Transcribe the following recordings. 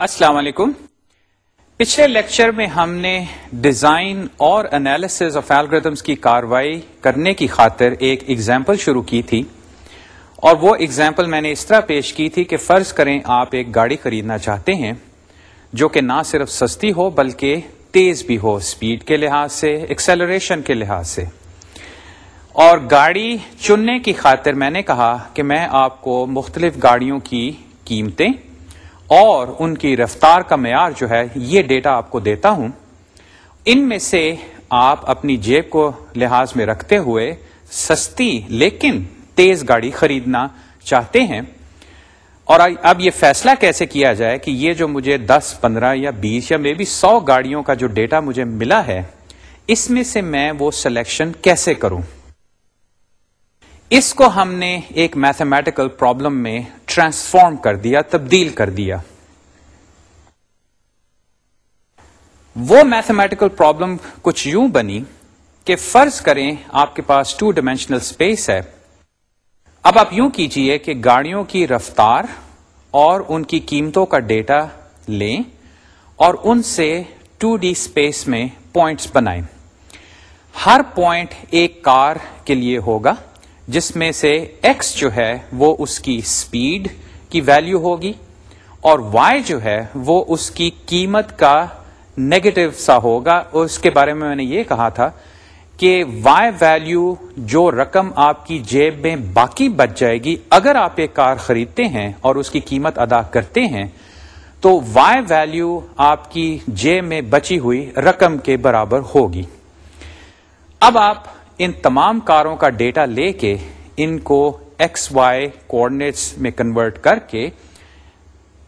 السلام علیکم۔ پچھلے لیکچر میں ہم نے ڈیزائن اور انالیس آف ایلگردمس کی کاروائی کرنے کی خاطر ایک ایگزامپل شروع کی تھی۔ اور وہ ایگزامپل میں نے اس طرح پیش کی تھی کہ فرض کریں آپ ایک گاڑی خریدنا چاہتے ہیں، جو کہ نہ صرف سستی ہو بلکہ تیز بھی ہو اسپیڈ کے لحاظ سے ایکسیلریشن کے لحاظ سے۔ اور گاڑی چننے کی خاطر میں نے کہا کہ میں آپ کو مختلف گاڑیوں کی قیمتیں اور ان کی رفتار کا معیار جو ہے، یہ ڈیٹا آپ کو دیتا ہوں۔ ان میں سے آپ اپنی جیب کو لحاظ میں رکھتے ہوئے سستی لیکن تیز گاڑی خریدنا چاہتے ہیں۔ اور اب یہ فیصلہ کیسے کیا جائے کہ یہ جو مجھے دس، پندرہ یا بیس یا مے بی سو گاڑیوں کا جو ڈیٹا مجھے ملا ہے، اس میں سے میں وہ سلیکشن کیسے کروں؟ اس کو ہم نے ایک میتھمیٹیکل پرابلم میں ٹرانسفارم کر دیا، تبدیل کر دیا۔ وہ میتھمیٹیکل پرابلم کچھ یوں بنی کہ فرض کریں آپ کے پاس ٹو ڈائمینشنل اسپیس ہے۔ اب آپ یوں کیجیے کہ گاڑیوں کی رفتار اور ان کی قیمتوں کا ڈیٹا لیں اور ان سے ٹو ڈی اسپیس میں پوائنٹس بنائیں۔ ہر پوائنٹ ایک کار کے لیے ہوگا۔ جس میں سے ایکس جو ہے وہ اس کی اسپیڈ کی ویلیو ہوگی اور وائی جو ہے وہ اس کی قیمت کا نیگیٹو سا ہوگا۔ اور اس کے بارے میں میں نے یہ کہا تھا کہ وائی ویلیو جو رقم آپ کی جیب میں باقی بچ جائے گی، اگر آپ ایک کار خریدتے ہیں اور اس کی قیمت ادا کرتے ہیں، تو وائی ویلیو آپ کی جیب میں بچی ہوئی رقم کے برابر ہوگی۔ اب آپ ان تمام کاروں کا ڈیٹا لے کے ان کو ایکس وائی کوآڈینیٹس میں کنورٹ کر کے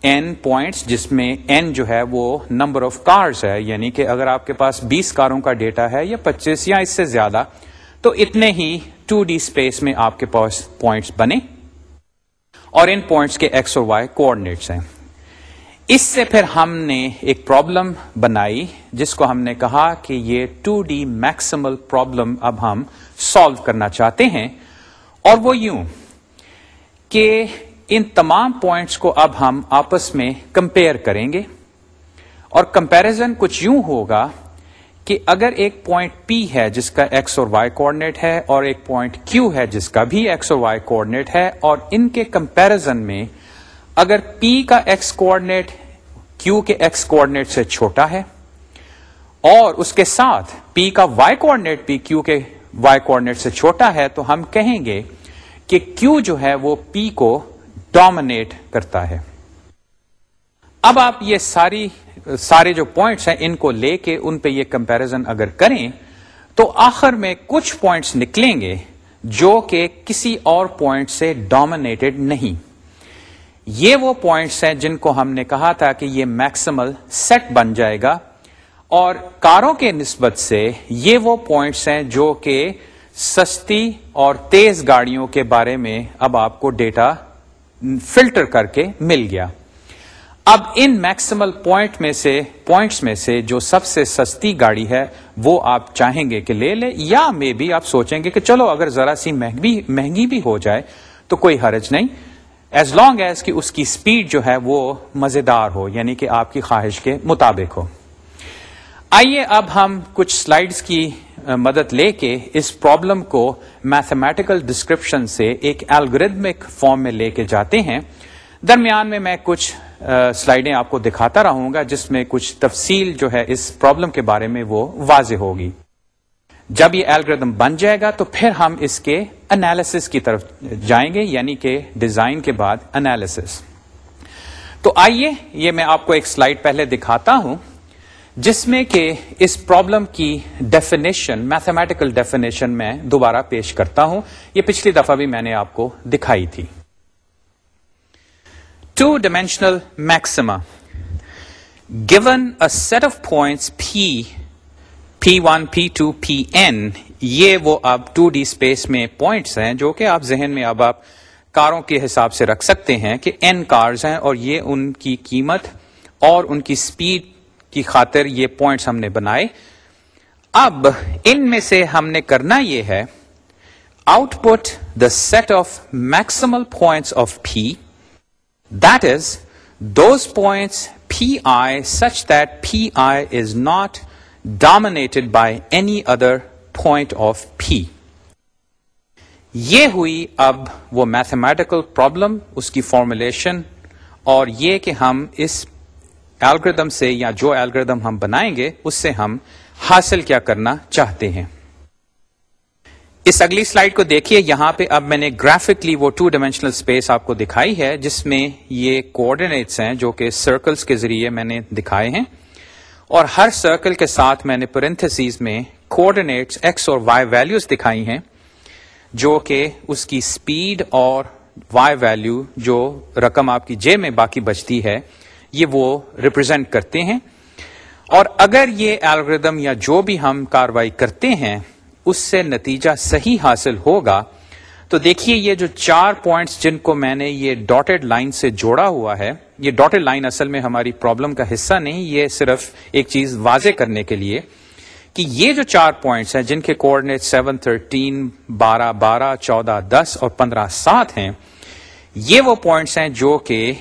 این پوائنٹس جس میں این جو ہے وہ نمبر آف کارز ہے یعنی کہ اگر آپ کے پاس بیس کاروں کا ڈیٹا ہے یا پچیس یا اس سے زیادہ، تو اتنے ہی ٹو ڈی اسپیس میں آپ کے پاس پوائنٹس بنے اور ان پوائنٹس کے ایکس اور وائی کوآڈینیٹس ہیں۔ اس سے پھر ہم نے ایک پرابلم بنائی، جس کو ہم نے کہا کہ یہ ٹو ڈی میکسمل پرابلم اب ہم سالو کرنا چاہتے ہیں۔ اور وہ یوں کہ ان تمام پوائنٹس کو اب ہم آپس میں کمپیئر کریں گے۔ اور کمپیرزن کچھ یوں ہوگا کہ اگر ایک پوائنٹ پی ہے جس کا ایکس اور وائی کوآڈینیٹ ہے، اور ایک پوائنٹ کیو ہے جس کا بھی ایکس اور وائی کوآڈینیٹ ہے، اور ان کے کمپیرزن میں اگر پی کا ایکس کوآڈینیٹ کیو کے ایکس کوآڈینیٹ سے چھوٹا ہے اور اس کے ساتھ پی کا وائی کوآڈینیٹ پی کیو کے وائی کوآڈینیٹ سے چھوٹا ہے، تو ہم کہیں گے کہ کیو جو ہے وہ پی کو ڈومنیٹ کرتا ہے۔ اب آپ یہ ساری، سارے جو پوائنٹس ہیں ان کو لے کے ان پہ یہ کمپیرزن اگر کریں، تو آخر میں کچھ پوائنٹس نکلیں گے جو کہ کسی اور پوائنٹ سے ڈومنیٹڈ نہیں۔ یہ وہ پوائنٹس ہیں جن کو ہم نے کہا تھا کہ یہ میکسیمل سیٹ بن جائے گا اور کاروں کے نسبت سے یہ وہ پوائنٹس ہیں جو کہ سستی اور تیز گاڑیوں کے بارے میں اب آپ کو ڈیٹا فلٹر کر کے مل گیا۔ اب ان میکسیمل پوائنٹ میں سے پوائنٹس میں سے جو سب سے سستی گاڑی ہے وہ آپ چاہیں گے کہ لے لے یا مے بھی آپ سوچیں گے کہ چلو اگر ذرا سی مہنگی بھی ہو جائے تو کوئی حرج نہیں۔ ایز لانگ ایز کہ اس کی اسپیڈ جو ہے وہ مزیدار ہو یعنی کہ آپ کی خواہش کے مطابق ہو۔ آئیے اب ہم کچھ سلائڈز کی مدد لے کے اس پرابلم کو میتھمیٹیکل ڈسکرپشن سے ایک الگریدمک فارم میں لے کے جاتے ہیں۔ درمیان میں میں کچھ سلائڈیں آپ کو دکھاتا رہوں گا، جس میں کچھ تفصیل جو ہے اس پرابلم کے بارے میں وہ واضح ہوگی۔ جب یہ الگریدم بن جائے گا تو پھر ہم اس کے انالیس کی طرف جائیں گے یعنی کہ ڈیزائن کے بعد انالیس تو آئیے، یہ میں آپ کو ایک سلائڈ پہلے دکھاتا ہوں، جس میں کہ اس پرابلم کی ڈیفینیشن میتھمیٹیکل ڈیفینیشن میں دوبارہ پیش کرتا ہوں۔ یہ پچھلی دفعہ بھی میں نے آپ کو دکھائی تھی۔ Two dimensional maxima given a set of points P P one P two P N یہ وہ اب ٹو ڈی اسپیس میں پوائنٹس ہیں جو کہ آپ ذہن میں اب آپ کاروں کے حساب سے رکھ سکتے ہیں کہ این کارز ہیں اور یہ ان کی قیمت اور ان کی اسپیڈ کی خاطر یہ پوائنٹس ہم نے بنائے۔ اب ان میں سے ہم نے کرنا یہ ہے output the set of maximal points of P that is those points P I such that P I is not dominated by any other point of P یہ ہوئی اب وہ میتھمیٹیکل پرابلم اس کی فارمولیشن اور یہ کہ ہم اس الگریدم سے یا جو الگریدم ہم بنائیں گے، اس سے ہم حاصل کیا کرنا چاہتے ہیں۔ اس اگلی سلائڈ کو دیکھیے، یہاں پہ اب میں نے گرافکلی وہ ٹو ڈائمینشنل اسپیس آپ کو دکھائی ہے، جس میں یہ کوآڈینیٹس ہیں جو کہ سرکلس کے ذریعے میں نے دکھائے ہیں۔ اور ہر سرکل کے ساتھ میں نے پرنتھسیز میں کوآڈینیٹس ایکس اور وائی ویلوز دکھائی ہیں جو کہ اس کی اسپیڈ اور وائی ویلو جو رقم آپ کی جے میں باقی بچتی ہے، یہ وہ ریپرزینٹ کرتے ہیں۔ اور اگر یہ الگریدم یا جو بھی ہم کاروائی کرتے ہیں، اس سے نتیجہ صحیح حاصل ہوگا تو دیکھیے یہ جو چار پوائنٹس جن کو میں نے یہ ڈاٹڈ لائن سے جوڑا ہوا ہے، یہ ڈاٹڈ لائن اصل میں ہماری پرابلم کا حصہ نہیں، یہ صرف ایک چیز واضح کرنے کے لیے کہ یہ جو چار پوائنٹس ہیں، جن کے کوآڈینیٹ سیون تھرٹین بارہ بارہ، چودہ، دس اور پندرہ، سات ہیں، یہ وہ پوائنٹس ہیں جو کہ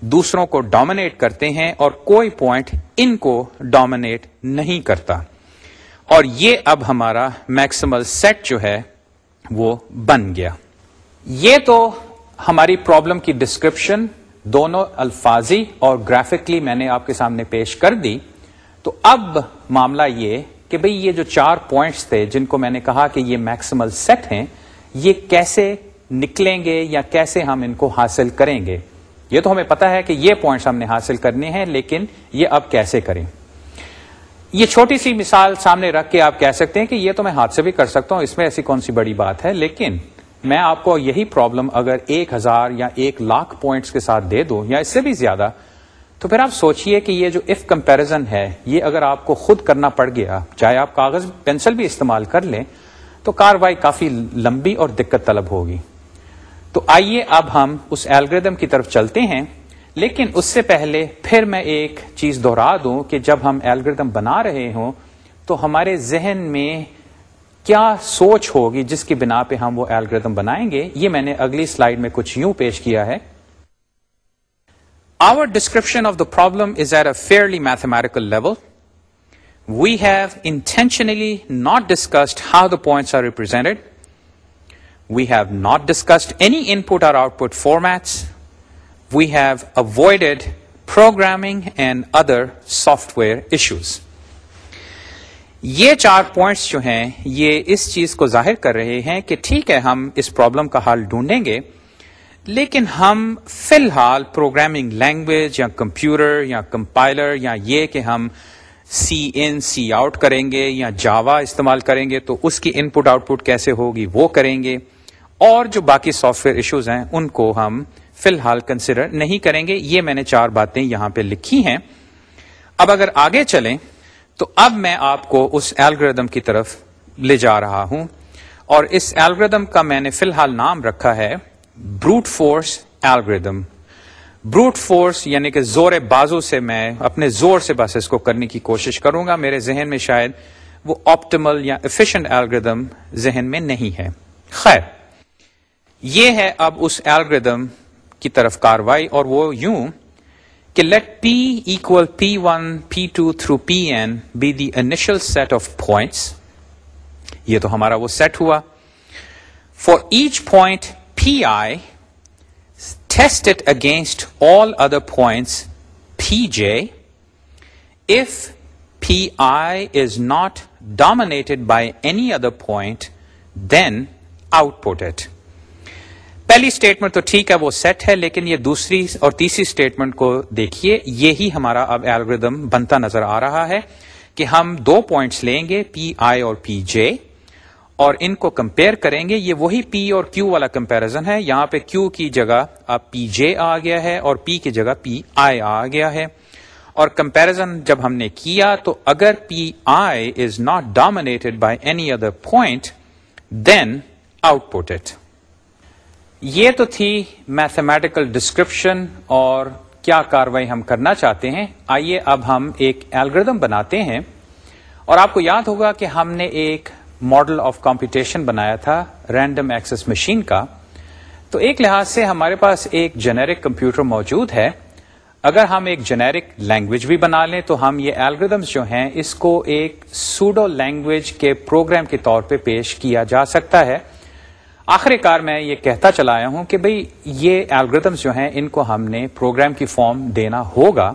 دوسروں کو ڈومینیٹ کرتے ہیں اور کوئی پوائنٹ ان کو ڈومینیٹ نہیں کرتا۔ اور یہ اب ہمارا میکسیمل سیٹ جو ہے وہ بن گیا۔ یہ تو ہماری پرابلم کی ڈسکرپشن دونوں الفاظی اور گرافکلی میں نے آپ کے سامنے پیش کر دی۔ تو اب معاملہ یہ کہ بھئی یہ جو چار پوائنٹس تھے جن کو میں نے کہا کہ یہ میکسیمل سیٹ ہیں، یہ کیسے نکلیں گے یا کیسے ہم ان کو حاصل کریں گے؟ یہ تو ہمیں پتا ہے کہ یہ پوائنٹس ہم نے حاصل کرنے ہیں، لیکن یہ اب کیسے کریں؟ یہ چھوٹی سی مثال سامنے رکھ کے آپ کہہ سکتے ہیں کہ یہ تو میں ہاتھ سے بھی کر سکتا ہوں، اس میں ایسی کون سی بڑی بات ہے؟ لیکن میں آپ کو یہی پرابلم اگر ایک ہزار یا ایک لاکھ پوائنٹس کے ساتھ دے دوں یا اس سے بھی زیادہ، تو پھر آپ سوچئے کہ یہ جو اف کمپیرزن ہے، یہ اگر آپ کو خود کرنا پڑ گیا، چاہے آپ کاغذ پینسل بھی استعمال کر لیں، تو کاروائی کافی لمبی اور دقت طلب ہوگی۔ تو آئیے اب ہم اس ایلگردم کی طرف چلتے ہیں۔ لیکن اس سے پہلے پھر میں ایک چیز دوہرا دوں کہ جب ہم ایلگردم بنا رہے ہوں تو ہمارے ذہن میں کیا سوچ ہوگی جس کی بنا پہ ہم وہ ایلگردم بنائیں گے؟ یہ میں نے اگلی سلائیڈ میں کچھ یوں پیش کیا ہے۔ Our description of the problem is at a fairly mathematical level we have intentionally not discussed how the points are represented We have not discussed any input or output formats. We have avoided programming and other software issues. یہ چار points جو ہیں، یہ اس چیز کو ظاہر کر رہے ہیں کہ ٹھیک ہے، ہم اس پرابلم کا حل ڈھونڈیں گے، لیکن ہم فی الحال پروگرامنگ لینگویج یا کمپیوٹر یا کمپائلر یا یہ کہ ہم سی ان سی آؤٹ کریں گے یا جاوا استعمال کریں گے تو اس کی ان پٹ آؤٹ پٹ کیسے ہوگی، وہ کریں گے اور جو باقی سافٹ ویئر ایشوز ہیں، ان کو ہم فی الحال کنسیڈر نہیں کریں گے، یہ میں نے چار باتیں یہاں پہ لکھی ہیں۔ اب اگر آگے چلیں، تو اب میں آپ کو اس ایلگردم کی طرف لے جا رہا ہوں۔ اور اس ایلگردم کا میں نے فی الحال نام رکھا ہے brute force algorithm brute force یعنی کہ زور بازو سے میں اپنے زور سے بس اس کو کرنے کی کوشش کروں گا۔ میرے ذہن میں شاید وہ آپٹیمل یا افیشینٹ ایلگردم ذہن میں نہیں ہے۔ خیر، یہ ہے اب اس ایلگردم کی طرف کاروائی اور وہ یوں کہ let P equal P one P two through P N be the initial set of points یہ تو ہمارا وہ سیٹ ہوا. For each point P I test it against all other points P J if P I is not dominated by any other point then output it پہلی statement تو ٹھیک ہے، وہ سیٹ ہے، لیکن یہ دوسری اور تیسری اسٹیٹمنٹ کو دیکھیے، یہی ہمارا اب ایلگردم بنتا نظر آ رہا ہے کہ ہم دو پوائنٹس لیں گے پی آئی اور پی جے اور ان کو کمپیئر کریں گے۔ یہ وہی پی اور کیو والا کمپیرزن ہے۔ یہاں پہ کیو کی جگہ اب پی جے آ گیا ہے اور پی کی جگہ پی آئی آ گیا ہے۔ اور کمپیرزن جب ہم نے کیا تو اگر P I is not dominated by any other point then output it یہ تو تھی میتھمیٹیکل ڈسکرپشن اور کیا کاروائی ہم کرنا چاہتے ہیں۔ آئیے اب ہم ایک ایلگردم بناتے ہیں۔ اور آپ کو یاد ہوگا کہ ہم نے ایک ماڈل آف کمپٹیشن بنایا تھا رینڈم ایکسس مشین کا۔ تو ایک لحاظ سے ہمارے پاس ایک جنیرک کمپیوٹر موجود ہے۔ اگر ہم ایک جنیرک لینگویج بھی بنا لیں تو ہم یہ الگریدمس جو ہیں، اس کو ایک سوڈو لینگویج کے پروگرام کے طور پہ پیش کیا جا سکتا ہے۔ آخر کار میں یہ کہتا چلا آیا ہوں کہ بھئی یہ الگریدمس جو ہیں، ان کو ہم نے پروگرام کی فارم دینا ہوگا۔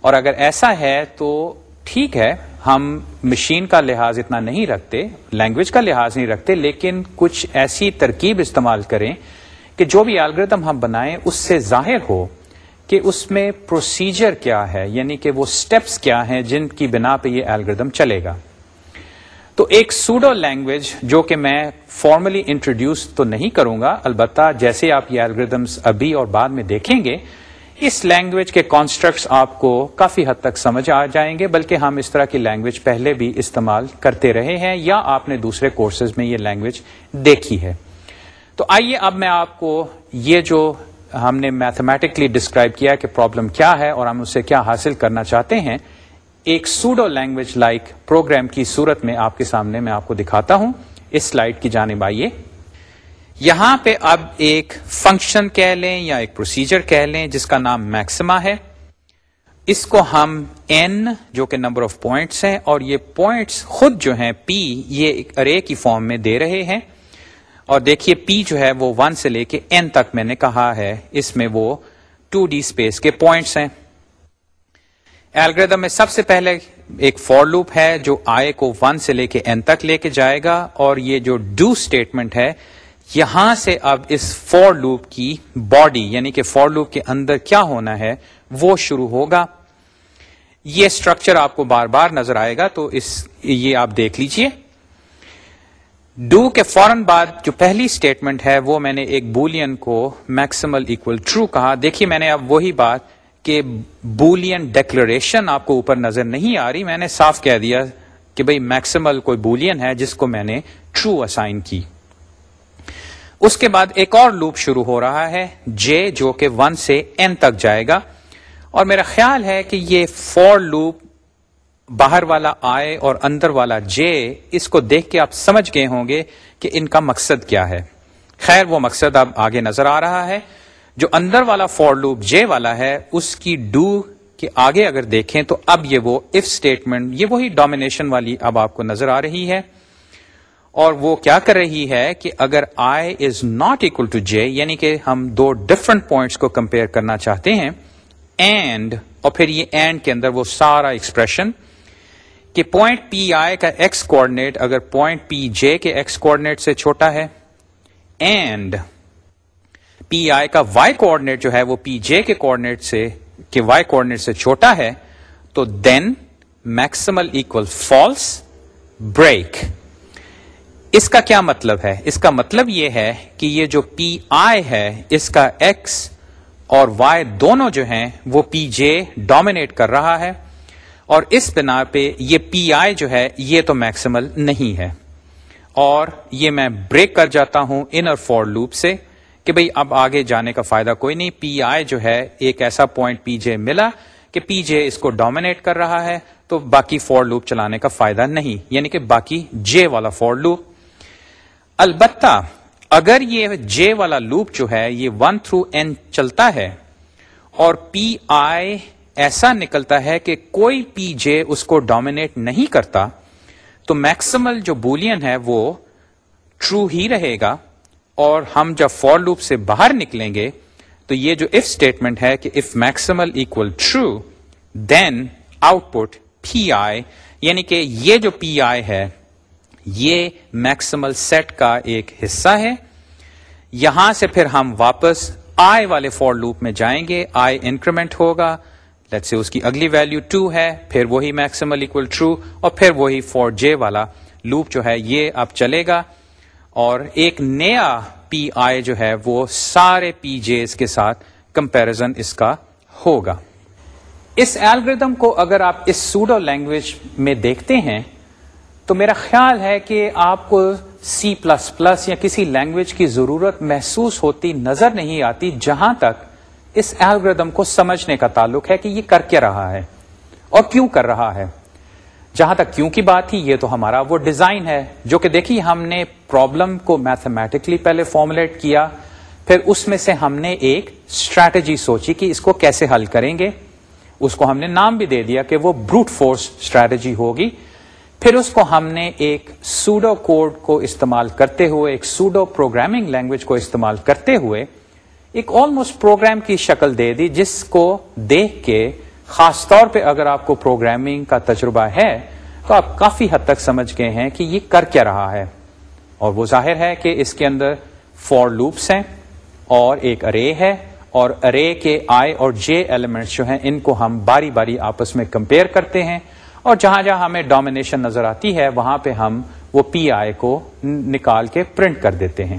اور اگر ایسا ہے تو ٹھیک ہے، ہم مشین کا لحاظ اتنا نہیں رکھتے لینگویج کا لحاظ نہیں رکھتے، لیکن کچھ ایسی ترکیب استعمال کریں کہ جو بھی الگریدم ہم بنائیں، اس سے ظاہر ہو کہ اس میں پروسیجر کیا ہے یعنی کہ وہ سٹیپس کیا ہیں جن کی بنا پہ یہ الگریدم چلے گا۔ تو ایک سوڈو لینگویج جو کہ میں فارملی انٹروڈیوس تو نہیں کروں گا، البتہ جیسے آپ یہ الگریدمس ابھی اور بعد میں دیکھیں گے، اس لینگویج کے کانسٹرکٹس آپ کو کافی حد تک سمجھ آ جائیں گے، بلکہ ہم اس طرح کی لینگویج پہلے بھی استعمال کرتے رہے ہیں یا آپ نے دوسرے کورسز میں یہ لینگویج دیکھی ہے۔ تو آئیے اب میں آپ کو یہ جو ہم نے میتھمیٹکلی ڈسکرائب کیا کہ پرابلم کیا ہے اور ہم اس سے کیا حاصل کرنا چاہتے ہیں ایک سوڈو لینگویج لائک پروگرام کی صورت میں آپ کے سامنے میں آپ کو دکھاتا ہوں۔ اس سلائڈ کی جانب آئیے۔ یہاں پہ اب ایک فنکشن کہہ لیں یا ایک پروسیجر کہہ لیں جس کا نام میکسما ہے۔ اس کو ہم این جو کہ نمبر آف پوائنٹس ہیں اور یہ پوائنٹس خود جو ہیں پی یہ ایک ارے کی فارم میں دے رہے ہیں۔ اور دیکھیے پی جو ہے وہ ون سے لے کے این تک میں نے کہا ہے۔ اس میں وہ ٹو ڈی اسپیس کے پوائنٹس ہیں۔ الگریدم میں سب سے پہلے ایک فور لوپ ہے جو آئے کو ون سے لے کے این تک لے کے جائے گا اور یہ جو ڈو اسٹیٹمنٹ ہے، یہاں سے اب اس فور لوپ کی باڈی یعنی کہ فور لوپ کے اندر کیا ہونا ہے، وہ شروع ہوگا۔ یہ اسٹرکچر آپ کو بار بار نظر آئے گا، تو اس، یہ آپ دیکھ لیجیے۔ ڈو کے فوراً بعد جو پہلی اسٹیٹمنٹ ہے، وہ میں نے ایک بولین کو میکسیمل اکول ٹرو کہا۔ دیکھیے، میں نے اب وہی بات کہ بولین ڈیکلریشن آپ کو اوپر نظر نہیں آ رہی، میں نے صاف کہہ دیا کہ بھئی میکسیمل کوئی بولین ہے جس کو میں نے ٹرو اسائن کی۔ اس کے بعد ایک اور لوپ شروع ہو رہا ہے جے جو کہ ون سے این تک جائے گا۔ اور میرا خیال ہے کہ یہ فور لوپ باہر والا آئے اور اندر والا جے اس کو دیکھ کے آپ سمجھ گئے ہوں گے کہ ان کا مقصد کیا ہے۔ خیر، وہ مقصد اب آگے نظر آ رہا ہے۔ جو اندر والا فور لوپ جے والا ہے، اس کی ڈو کے آگے اگر دیکھیں تو اب یہ وہ اف اسٹیٹمنٹ یہ وہی ڈومینیشن والی اب آپ کو نظر آ رہی ہے۔ اور وہ کیا کر رہی ہے کہ اگر I is not equal to J یعنی کہ ہم دو ڈفرنٹ پوائنٹس کو کمپیئر کرنا چاہتے ہیں اینڈ اور پھر یہ اینڈ کے اندر وہ سارا ایکسپریشن کہ پوائنٹ پی آئی کا ایکس کوآڈینیٹ اگر پوائنٹ پی جے کے ایکس کوآڈینیٹ سے چھوٹا ہے اینڈ پی آئی کا وائی کوآڈینیٹ جو ہے وہ پی جے کے کوآڈینیٹ سے کہ وائی کوآڈینیٹ سے چھوٹا ہے، تو then maximal equal false break اس کا کیا مطلب ہے؟ اس کا مطلب یہ ہے کہ یہ جو پی آئی ہے، اس کا ایکس اور وائی دونوں جو ہیں، وہ پی جے ڈومینیٹ کر رہا ہے، اور اس بنا پہ یہ پی آئی جو ہے، یہ تو میکسیمل نہیں ہے۔ اور یہ میں بریک کر جاتا ہوں انر فور لوپ سے۔ کہ بھئی اب آگے جانے کا فائدہ کوئی نہیں، پی آئی جو ہے، ایک ایسا پوائنٹ پی جے ملا کہ پی جے اس کو ڈومینیٹ کر رہا ہے، تو باقی فور لوپ چلانے کا فائدہ نہیں۔ یعنی کہ باقی جے والا فور لوپ البتہ اگر یہ جے والا لوپ جو ہے، یہ ون تھرو این چلتا ہے اور پی آئی ایسا نکلتا ہے کہ کوئی پی جے اس کو ڈومینیٹ نہیں کرتا، تو میکسیمل جو بولین ہے وہ ٹرو ہی رہے گا۔ اور ہم جب فور لوپ سے باہر نکلیں گے، تو یہ جو اف اسٹیٹمنٹ ہے کہ if maximal equal true then output P I یعنی کہ یہ جو پی آئی ہے، یہ میکسیمل سیٹ کا ایک حصہ ہے۔ یہاں سے پھر ہم واپس آئی والے فور لوپ میں جائیں گے آئی انکریمنٹ ہوگا۔ لیٹ سے اس کی اگلی ویلو ٹو ہے، پھر وہی میکسیمل اکول ٹرو اور پھر وہی فور جے والا لوپ جو ہے، یہ اب چلے گا۔ اور ایک نیا پی آئی جو ہے وہ سارے پی جےز کے ساتھ کمپیرزن اس کا ہوگا۔ اس ایلگردم کو اگر آپ اس سوڈو لینگویج میں دیکھتے ہیں، تو میرا خیال ہے کہ آپ کو سی پلس پلس یا کسی لینگویج کی ضرورت محسوس ہوتی نظر نہیں آتی، جہاں تک اس الگریدم کو سمجھنے کا تعلق ہے کہ یہ کر کے رہا ہے اور کیوں کر رہا ہے۔ جہاں تک کیوں کی بات تھی، یہ تو ہمارا وہ ڈیزائن ہے، جو کہ دیکھیے، ہم نے پرابلم کو میتھمیٹکلی پہلے فارمولیٹ کیا، پھر اس میں سے ہم نے ایک اسٹریٹجی سوچی کہ اس کو کیسے حل کریں گے۔ اس کو ہم نے نام بھی دے دیا کہ وہ بروٹ فورس اسٹریٹجی ہوگی۔ پھر اس کو ہم نے ایک سوڈو کوڈ کو استعمال کرتے ہوئے، ایک سوڈو پروگرامنگ لینگویج کو استعمال کرتے ہوئے، ایک آلموسٹ پروگرام کی شکل دے دی، جس کو دیکھ کے خاص طور پہ اگر آپ کو پروگرامنگ کا تجربہ ہے، تو آپ کافی حد تک سمجھ گئے ہیں کہ یہ کر کیا رہا ہے۔ اور وہ ظاہر ہے کہ اس کے اندر فور لوپس ہیں اور ایک ارے ہے اور ارے کے آئی اور جے ایلیمنٹس جو ہیں، ان کو ہم باری باری آپس میں کمپیئر کرتے ہیں۔ اور جہاں جہاں ہمیں ڈومینیشن نظر آتی ہے، وہاں پہ ہم وہ پی آئی کو نکال کے پرنٹ کر دیتے ہیں۔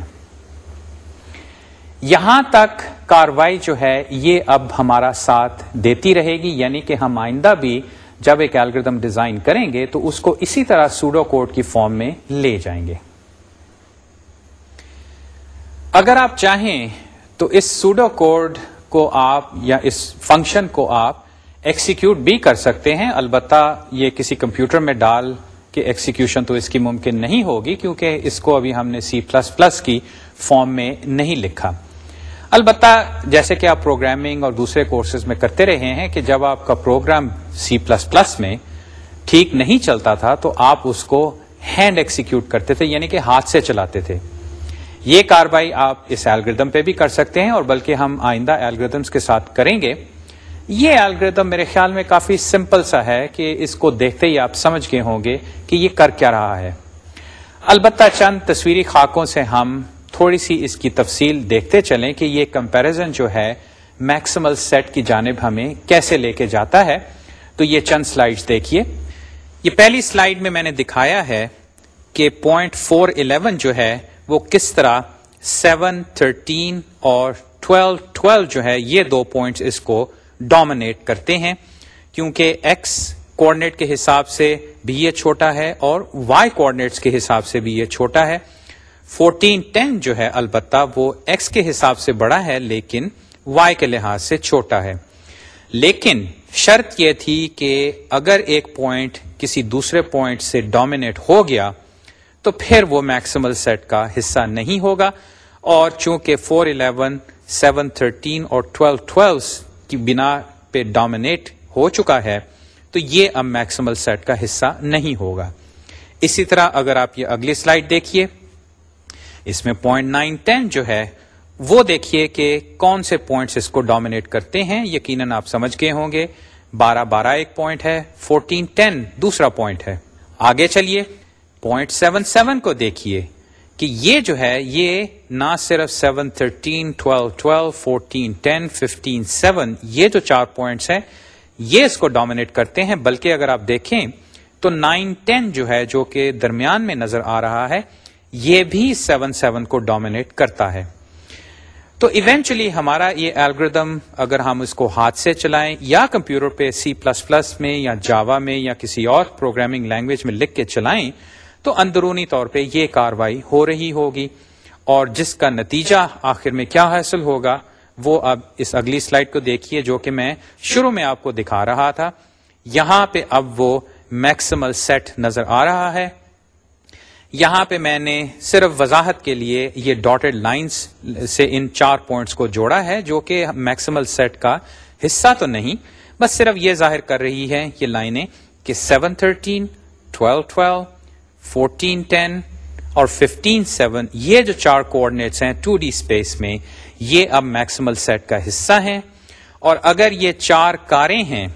یہاں تک کاروائی جو ہے، یہ اب ہمارا ساتھ دیتی رہے گی یعنی کہ ہم آئندہ بھی جب ایک الگریدم ڈیزائن کریں گے تو اس کو اسی طرح سوڈو کوڈ کی فارم میں لے جائیں گے۔ اگر آپ چاہیں تو اس سوڈو کوڈ کو آپ یا اس فنکشن کو آپ ایکسیکیوٹ بھی کر سکتے ہیں۔ البتہ یہ کسی کمپیوٹر میں ڈال کے ایکسیکیوشن تو اس کی ممکن نہیں ہوگی، کیونکہ اس کو ابھی ہم نے سی پلس پلس کی فارم میں نہیں لکھا۔ البتہ جیسے کہ آپ پروگرامنگ اور دوسرے کورسز میں کرتے رہے ہیں کہ جب آپ کا پروگرام سی پلس پلس میں ٹھیک نہیں چلتا تھا تو آپ اس کو ہینڈ ایکسیکیوٹ کرتے تھے یعنی کہ ہاتھ سے چلاتے تھے۔ یہ کاروائی آپ اس ایلگردم پہ بھی کر سکتے ہیں اور بلکہ ہم آئندہ ایلگردمس کے ساتھ کریں گے۔ یہ الگریدم میرے خیال میں کافی سمپل سا ہے کہ اس کو دیکھتے ہی آپ سمجھ گئے ہوں گے کہ یہ کر کیا رہا ہے۔ البتہ چند تصویری خاکوں سے ہم تھوڑی سی اس کی تفصیل دیکھتے چلیں کہ یہ کمپیرزن جو ہے میکسیمل سیٹ کی جانب ہمیں کیسے لے کے جاتا ہے۔ تو یہ چند سلائیڈز دیکھیے۔ یہ پہلی سلائیڈ میں میں نے دکھایا ہے کہ پوائنٹ فور الیون جو ہے وہ کس طرح سیون تھرٹین اور ٹویلو ٹویلو جو ہے یہ دو پوائنٹس اس کو ڈومنیٹ کرتے ہیں۔ کیونکہ ایکس کوآڈینیٹ کے حساب سے بھی یہ چھوٹا ہے اور وائی کوآڈینیٹس کے حساب سے بھی یہ چھوٹا ہے۔ فورٹین ٹین جو ہے البتہ وہ ایکس کے حساب سے بڑا ہے لیکن وائی کے لحاظ سے چھوٹا ہے۔ لیکن شرط یہ تھی کہ اگر ایک پوائنٹ کسی دوسرے پوائنٹ سے ڈومینیٹ ہو گیا تو پھر وہ میکسیمل سیٹ کا حصہ نہیں ہوگا اور چونکہ فور الیون سیون تھرٹین اور ٹویلو ٹویلو کی بنا پہ ڈومینیٹ ہو چکا ہے تو یہ اب میکسیمل سیٹ کا حصہ نہیں ہوگا۔ اسی طرح اگر آپ یہ اگلی سلائڈ دیکھیے۔ اس میں پوائنٹ نائن ٹین جو ہے، وہ دیکھیے کہ کون سے پوائنٹس اس کو ڈومینیٹ کرتے ہیں، یقیناً آپ سمجھ گئے ہوں گے۔ بارہ بارہ ایک پوائنٹ ہے فورٹین ٹین دوسرا پوائنٹ ہے۔ آگے چلیے پوائنٹ سیون سیون کو دیکھیے کہ یہ جو ہے، یہ نہ صرف seven thirteen twelve twelve fourteen ten fifteen seven یہ جو چار پوائنٹس ہیں، یہ اس کو ڈومینیٹ کرتے ہیں۔ بلکہ اگر آپ دیکھیں تو نائن ٹین جو ہے، جو کہ درمیان میں نظر آ رہا ہے یہ بھی سیون سیون کو ڈومینیٹ کرتا ہے۔ تو ایونچولی ہمارا یہ الگریدم اگر ہم اس کو ہاتھ سے چلائیں یا کمپیوٹر پہ سی پلس پلس میں یا جاوا میں یا کسی اور پروگرامنگ لینگویج میں لکھ کے چلائیں تو اندرونی طور پہ یہ کاروائی ہو رہی ہوگی۔ اور جس کا نتیجہ آخر میں کیا حاصل ہوگا وہ اب اس اگلی سلائڈ کو دیکھیے جو کہ میں شروع میں آپ کو دکھا رہا تھا۔ یہاں پہ اب وہ میکسیمل سیٹ نظر آ رہا ہے۔ یہاں پہ میں نے صرف وضاحت کے لیے یہ ڈاٹڈ لائنس سے ان چار پوائنٹس کو جوڑا ہے، جو کہ میکسیمل سیٹ کا حصہ تو نہیں، بس صرف یہ ظاہر کر رہی ہے یہ لائنیں کہ seven thirteen twelve twelve fourteen ten اور ففٹین سیون یہ جو چار کوآڈینیٹس ہیں ٹو ڈی اسپیس میں، یہ اب میکسیمل سیٹ کا حصہ ہیں۔ اور اگر یہ چار کاریں ہیں،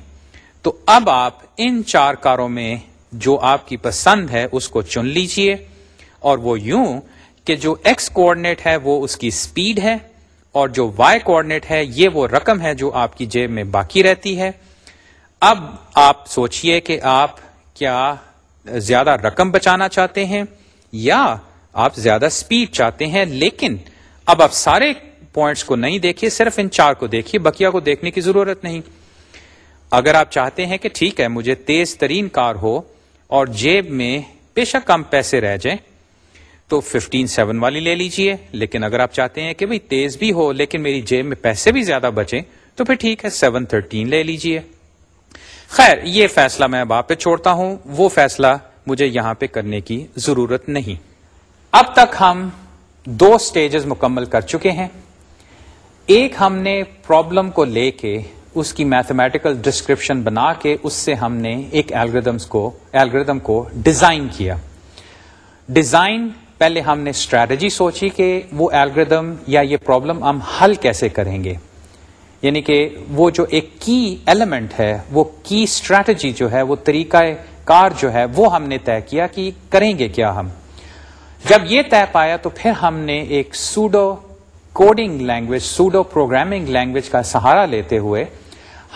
تو اب آپ ان چار کاروں میں جو آپ کی پسند ہے اس کو چن لیجیے۔ اور وہ یوں کہ جو ایکس کوآڈینیٹ ہے وہ اس کی اسپیڈ ہے، اور جو وائی کوآڈینیٹ ہے یہ وہ رقم ہے جو آپ کی جیب میں باقی رہتی ہے۔ اب آپ سوچئے کہ آپ کیا زیادہ رقم بچانا چاہتے ہیں یا آپ زیادہ سپیڈ چاہتے ہیں، لیکن اب آپ سارے پوائنٹس کو نہیں دیکھیے، صرف ان چار کو دیکھیے بکیا کو دیکھنے کی ضرورت نہیں۔ اگر آپ چاہتے ہیں کہ ٹھیک ہے، مجھے تیز ترین کار ہو اور جیب میں بے شک کم پیسے رہ جائیں، تو ففٹین سیون والی لے لیجیے۔ لیکن اگر آپ چاہتے ہیں کہ بھائی تیز بھی ہو، لیکن میری جیب میں پیسے بھی زیادہ بچیں، تو پھر ٹھیک ہے سیون تھرٹین لے لیجیے۔ خیر، یہ فیصلہ میں اب آپ پہ چھوڑتا ہوں۔ وہ فیصلہ مجھے یہاں پہ کرنے کی ضرورت نہیں۔ اب تک ہم دو سٹیجز مکمل کر چکے ہیں۔ ایک ہم نے پرابلم کو لے کے اس کی میتھمیٹیکل ڈسکرپشن بنا کے اس سے ہم نے ایک ایلگردمس کو ایلگردم کو ڈیزائن کیا۔ ڈیزائن پہلے ہم نے اسٹریٹجی سوچی کہ وہ ایلگردم یا یہ پرابلم ہم حل کیسے کریں گے۔ یعنی کہ وہ جو ایک کی ایلیمنٹ ہے، وہ کی اسٹریٹجی جو ہے، وہ طریقہ کار جو ہے، وہ ہم نے طے کیا کہ کریں گے کیا ہم۔ جب یہ طے پایا تو پھر ہم نے ایک pseudo coding language pseudo programming language کا سہارا لیتے ہوئے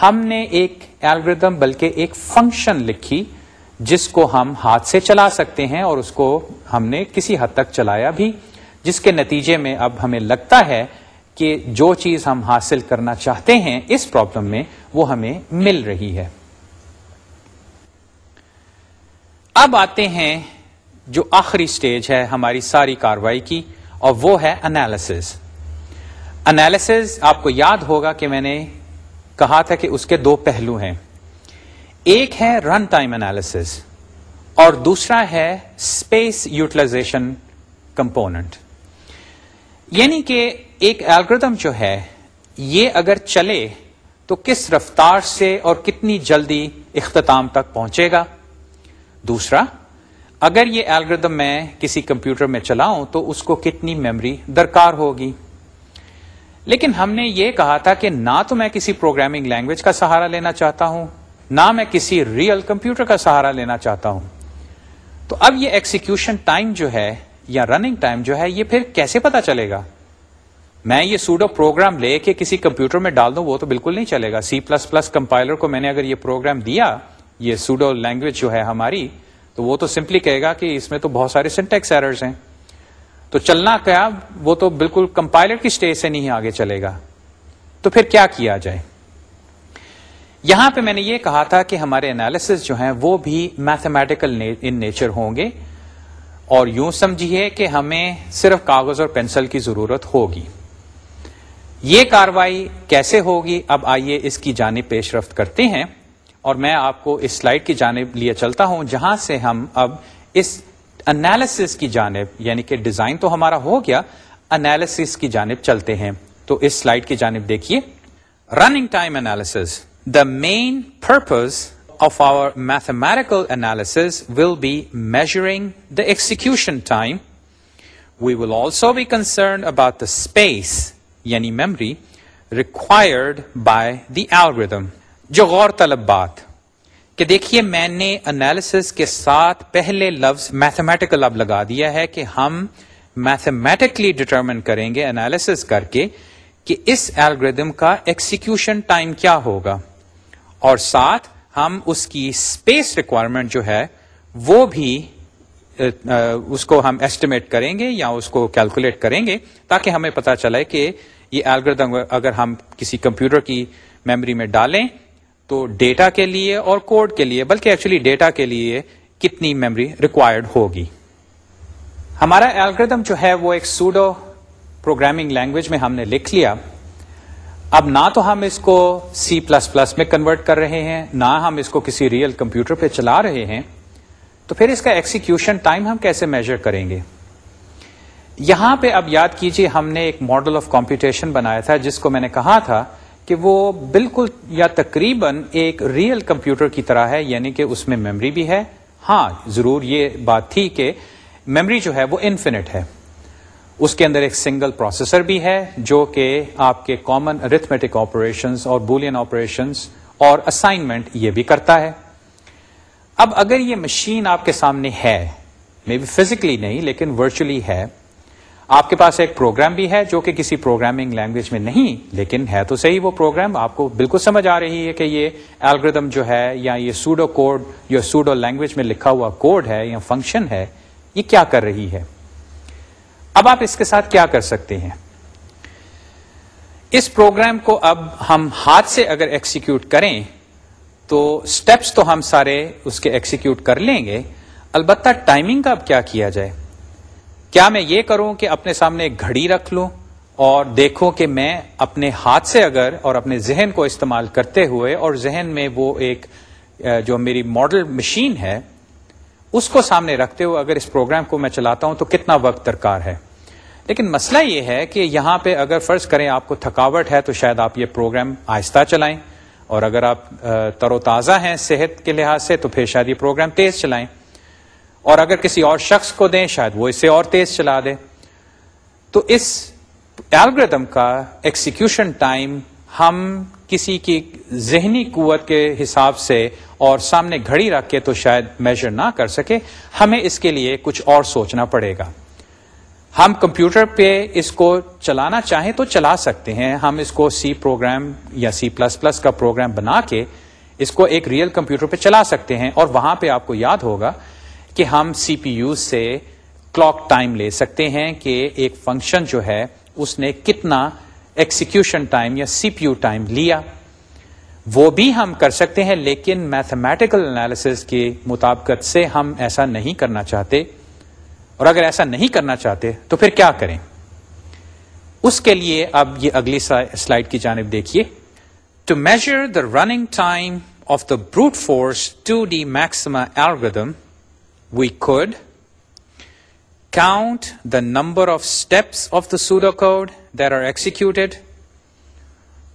ہم نے ایک ایلگردم بلکہ ایک فنکشن لکھی، جس کو ہم ہاتھ سے چلا سکتے ہیں اور اس کو ہم نے کسی حد تک چلایا بھی، جس کے نتیجے میں اب ہمیں لگتا ہے کہ جو چیز ہم حاصل کرنا چاہتے ہیں اس پرابلم میں وہ ہمیں مل رہی ہے۔ اب آتے ہیں جو آخری سٹیج ہے ہماری ساری کاروائی کی، اور وہ ہے انالیسز انالیسز آپ کو یاد ہوگا کہ میں نے کہا تھا کہ اس کے دو پہلو ہیں۔ ایک ہے رن ٹائم انالیسز اور دوسرا ہے اسپیس یوٹیلائزیشن کمپوننٹ۔ یعنی کہ ایک الگریدم جو ہے، یہ اگر چلے تو کس رفتار سے اور کتنی جلدی اختتام تک پہنچے گا۔ دوسرا، اگر یہ الگریدم میں کسی کمپیوٹر میں چلاؤں تو اس کو کتنی میموری درکار ہوگی۔ لیکن ہم نے یہ کہا تھا کہ نہ تو میں کسی پروگرامنگ لینگویج کا سہارا لینا چاہتا ہوں، نہ میں کسی ریئل کمپیوٹر کا سہارا لینا چاہتا ہوں۔ تو اب یہ ایکسیکیوشن ٹائم جو ہے یا رننگ ٹائم جو ہے، یہ پھر کیسے پتا چلے گا؟ میں یہ سوڈو پروگرام لے کے کسی کمپیوٹر میں ڈال دوں، وہ تو بالکل نہیں چلے گا۔ سی پلس پلس کمپائلر کو میں نے اگر یہ پروگرام دیا، یہ سوڈو لینگویج جو ہے ہماری، تو وہ تو سمپلی کہے گا کہ اس میں تو بہت سارے سنٹیکس ایررز ہیں۔ تو چلنا کیا؟ وہ تو بالکل کمپائلر کی اسٹیج سے نہیں آگے چلے گا۔ تو پھر کیا کیا جائے؟ یہاں پہ میں نے یہ کہا تھا کہ ہمارے انالیس جو ہیں وہ بھی میتھمیٹیکل ان نیچر ہوں گے۔ اور یوں سمجھیے کہ ہمیں صرف کاغذ اور پینسل کی ضرورت ہوگی۔ یہ کاروائی کیسے ہوگی؟ اب آئیے اس کی جانب پیش رفت کرتے ہیں۔ اور میں آپ کو اس سلائڈ کی جانب لیے چلتا ہوں، جہاں سے ہم اب اس انالیس کی جانب یعنی کہ ڈیزائن تو ہمارا ہو گیا انالیس کی جانب چلتے ہیں۔ تو اس سلائڈ کی جانب دیکھیے۔ Running time analysis the main purpose of our mathematical analysis will be measuring the execution time we will also be concerned about the space یعنی memory required by the algorithm جو غور طلب بات کہ دیکھیے میں نے انالیس کے ساتھ پہلے لفظ میتھمیٹیکل اب لگا دیا ہے کہ ہم میتھمیٹکلی ڈٹرمن کریں گے انالیس کر کے کہ اس ایلگردم کا ایکسیکیوشن ٹائم کیا ہوگا۔ اور ساتھ ہم اس کی اسپیس ریکوائرمنٹ جو ہے وہ بھی اس کو ہم ایسٹیمیٹ کریں گے یا اس کو کیلکولیٹ کریں گے تاکہ ہمیں پتا چلے کہ یہ الگردم اگر ہم کسی کمپیوٹر کی میموری میں ڈالیں تو ڈیٹا کے لیے اور کوڈ کے لیے، بلکہ ایکچولی ڈیٹا کے لیے کتنی میموری ریکوائرڈ ہوگی۔ ہمارا الگریدم جو ہے وہ ایک سوڈو پروگرامنگ لینگویج میں ہم نے لکھ لیا۔ اب نہ تو ہم اس کو سی پلس پلس میں کنورٹ کر رہے ہیں، نہ ہم اس کو کسی ریئل کمپیوٹر پہ چلا رہے ہیں۔ تو پھر اس کا ایکسیکیوشن ٹائم ہم کیسے میجر کریں گے؟ یہاں پہ اب یاد کیجیے ہم نے ایک ماڈل آف کمپیوٹیشن بنایا تھا، جس کو میں نے کہا تھا کہ وہ بالکل یا تقریباً ایک ریئل کمپیوٹر کی طرح ہے یعنی کہ اس میں میمری بھی ہے۔ ہاں ضرور یہ بات تھی کہ میمری جو ہے وہ انفینٹ ہے۔ اس کے اندر ایک سنگل پروسیسر بھی ہے، جو کہ آپ کے کامن ارتھمیٹک آپریشنس اور بولین آپریشنس اور اسائنمنٹ یہ بھی کرتا ہے۔ اب اگر یہ مشین آپ کے سامنے ہے مے بی فزیکلی نہیں، لیکن ورچولی ہے آپ کے پاس ایک پروگرام بھی ہے جو کہ کسی پروگرامنگ لینگویج میں نہیں، لیکن ہے تو صحیح وہ پروگرام آپ کو بالکل سمجھ آ رہی ہے کہ یہ الگریدم جو ہے یا یہ سوڈو کوڈ یا سوڈو لینگویج میں لکھا ہوا کوڈ ہے یا فنکشن ہے، یہ کیا کر رہی ہے؟ اب آپ اس کے ساتھ کیا کر سکتے ہیں؟ اس پروگرام کو اب ہم ہاتھ سے اگر ایکسیکیوٹ کریں تو سٹیپس تو ہم سارے اس کے ایکسیکیوٹ کر لیں گے، البتہ ٹائمنگ کا اب کیا کیا جائے؟ کیا میں یہ کروں کہ اپنے سامنے ایک گھڑی رکھ لوں اور دیکھوں کہ میں اپنے ہاتھ سے اگر اور اپنے ذہن کو استعمال کرتے ہوئے اور ذہن میں وہ ایک جو میری ماڈل مشین ہے، اس کو سامنے رکھتے ہوئے اگر اس پروگرام کو میں چلاتا ہوں تو کتنا وقت درکار ہے؟ لیکن مسئلہ یہ ہے کہ یہاں پہ اگر فرض کریں آپ کو تھکاوٹ ہے تو شاید آپ یہ پروگرام آہستہ چلائیں اور اگر آپ تر و تازہ ہیں صحت کے لحاظ سے تو پھر شاید یہ پروگرام تیز چلائیں۔ اور اگر کسی اور شخص کو دیں، شاید وہ اس سے اور تیز چلا دے۔ تو اس الگریدم کا ایکسیکیوشن ٹائم ہم کسی کی ذہنی قوت کے حساب سے اور سامنے گھڑی رکھ کے تو شاید میجر نہ کر سکے۔ ہمیں اس کے لیے کچھ اور سوچنا پڑے گا۔ ہم کمپیوٹر پہ اس کو چلانا چاہیں تو چلا سکتے ہیں۔ ہم اس کو سی پروگرام یا سی پلس پلس کا پروگرام بنا کے اس کو ایک ریئل کمپیوٹر پہ چلا سکتے ہیں اور وہاں پہ آپ کو یاد ہوگا کہ ہم سی پی یو سے کلاک ٹائم لے سکتے ہیں کہ ایک فنکشن جو ہے، اس نے کتنا ایکسیکیوشن ٹائم یا سی پی یو ٹائم لیا۔ وہ بھی ہم کر سکتے ہیں، لیکن میتھمیٹیکل انالیس کے مطابقت سے ہم ایسا نہیں کرنا چاہتے۔ اور اگر ایسا نہیں کرنا چاہتے، تو پھر کیا کریں؟ اس کے لیے اب یہ اگلی سلائڈ کی جانب دیکھیے۔ To measure the running time of the brute force two D maxima algorithm we could count the number of steps of the pseudo code there are executed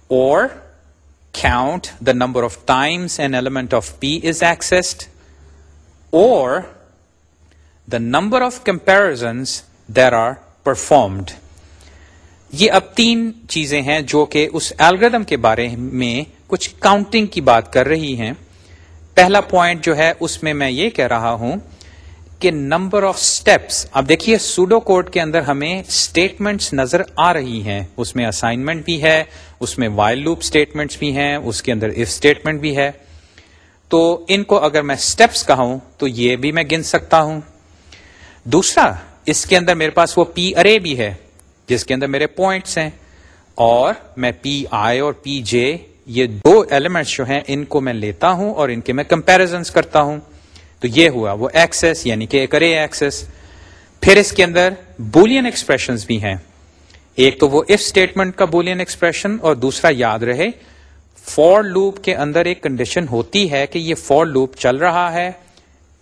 or count the number of times an element of P is accessed, or the number of comparisons that are performed. یہ اب تین چیزیں ہیں جو کہ اس algorithm کے بارے میں کچھ کاؤنٹنگ کی بات کر رہی ہیں پہلا پوائنٹ جو ہے اس میں میں یہ کہہ رہا ہوں کہ نمبر آف اسٹیپس اب دیکھیے سوڈو کوڈ کے اندر ہمیں اسٹیٹمنٹس نظر آ رہی ہیں۔ اس میں اسائنمنٹ بھی ہے، اس میں وائل لوپ اسٹیٹمنٹس بھی ہیں، اس کے اندر اف اسٹیٹمنٹ بھی ہے۔ تو ان کو اگر میں اسٹیپس کہوں تو یہ بھی میں گن سکتا ہوں۔ دوسرا، اس کے اندر میرے پاس وہ پی ارے بھی ہے، جس کے اندر میرے پوائنٹس ہیں۔ اور میں پی آئی اور پی جے یہ دو ایلیمنٹس جو ہیں، ان کو میں لیتا ہوں اور ان کے میں کمپیرزنس کرتا ہوں۔ تو یہ ہوا، وہ ایکسس یعنی کہ ایک ارے ایکسس پھر اس کے اندر بولین ایکسپریشن بھی ہیں۔ ایک تو وہ اف اسٹیٹمنٹ کا بولین ایکسپریشن اور دوسرا یاد رہے۔ فور لوپ کے اندر ایک کنڈیشن ہوتی ہے کہ یہ فور لوپ چل رہا ہے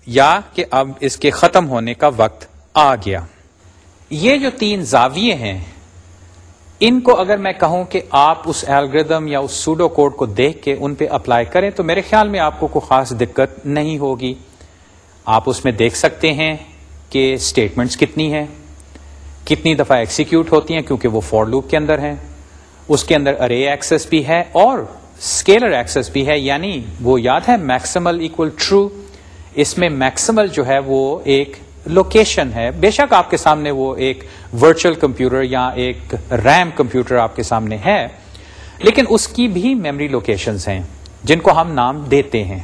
یا کہ اب اس کے ختم ہونے کا وقت آ گیا۔ یہ جو تین زاویے ہیں، ان کو اگر میں کہوں کہ آپ اس الگریدم یا اس سوڈو کوڈ کو دیکھ کے ان پہ اپلائی کریں تو میرے خیال میں آپ کو کوئی خاص دقت نہیں ہوگی۔ آپ اس میں دیکھ سکتے ہیں کہ اسٹیٹمنٹس کتنی ہیں، کتنی دفعہ ایکسیکیوٹ ہوتی ہیں کیونکہ وہ فور لوپ کے اندر ہیں۔ اس کے اندر ارے ایکسس بھی ہے اور اسکیلر ایکسس بھی ہے یعنی وہ یاد ہے میکسیمل اکول ٹرو اس میں میکسیمل جو ہے وہ ایک لوکیشن ہے۔ بے شک آپ کے سامنے وہ ایک ورچوئل کمپیوٹر یا ایک ریم کمپیوٹر آپ کے سامنے ہے، لیکن اس کی بھی میموری لوکیشنز ہیں، جن کو ہم نام دیتے ہیں۔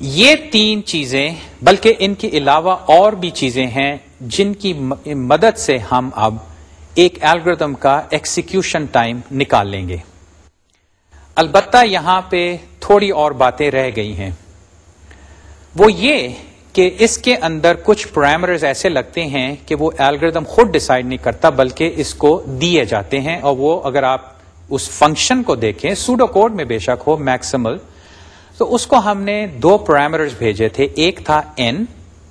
یہ تین چیزیں، بلکہ ان کے علاوہ اور بھی چیزیں ہیں جن کی مدد سے ہم اب ایک الگریدم کا ایکسیکیوشن ٹائم نکال لیں گے۔ البتہ یہاں پہ تھوڑی اور باتیں رہ گئی ہیں۔ وہ یہ کہ اس کے اندر کچھ پرائمرز ایسے لگتے ہیں کہ وہ الگریدم خود ڈسائڈ نہیں کرتا، بلکہ اس کو دیے جاتے ہیں۔ اور وہ اگر آپ اس فنکشن کو دیکھیں سوڈو کوڈ میں بے شک ہو میکسیمل تو اس کو ہم نے دو پرائمرز بھیجے تھے۔ ایک تھا این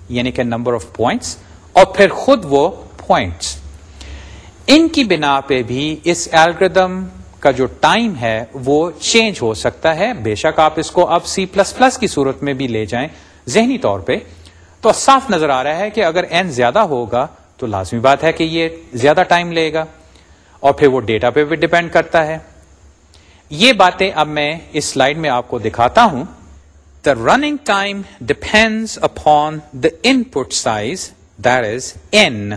یعنی کہ نمبر آف پوائنٹس اور پھر خود وہ پوائنٹس ان کی بنا پہ بھی اس الگریدم کا جو ٹائم ہے، وہ چینج ہو سکتا ہے۔ بے شک آپ اس کو اب سی پلس پلس کی صورت میں بھی لے جائیں ذہنی طور پہ۔ تو صاف نظر آ رہا ہے کہ اگر این زیادہ ہوگا، تو لازمی بات ہے کہ یہ زیادہ ٹائم لے گا، اور پھر وہ ڈیٹا پہ بھی ڈپینڈ کرتا ہے۔ یہ باتیں اب میں اس سلائڈ میں آپ کو دکھاتا ہوں۔ The running time depends upon the input size that is N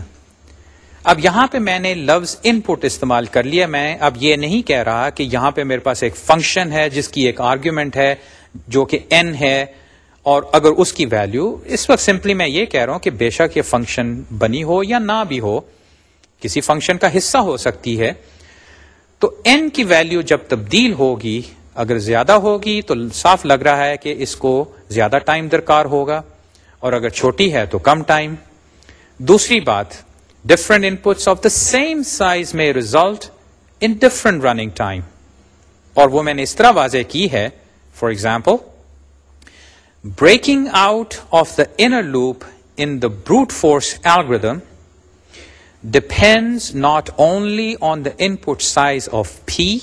اب یہاں پہ میں نے لفظ ان پٹ استعمال کر لیا۔ میں اب یہ نہیں کہہ رہا کہ یہاں پہ میرے پاس ایک فنکشن ہے جس کی ایک آرگیومنٹ ہے جو کہ این ہے اور اگر اس کی ویلو اس وقت سمپلی میں یہ کہہ رہا ہوں کہ بے شک یہ فنکشن بنی ہو یا نہ بھی ہو، کسی فنکشن کا حصہ ہو سکتی ہے۔ تو این کی ویلو جب تبدیل ہوگی، اگر زیادہ ہوگی تو صاف لگ رہا ہے کہ اس کو زیادہ ٹائم درکار ہوگا، اور اگر چھوٹی ہے تو کم ٹائم دوسری بات different inputs of the same size میں result in different running time اور وہ میں نے اس طرح واضح کی ہے for example breaking out of the inner loop in the brute force algorithm depends not only on the input size of P,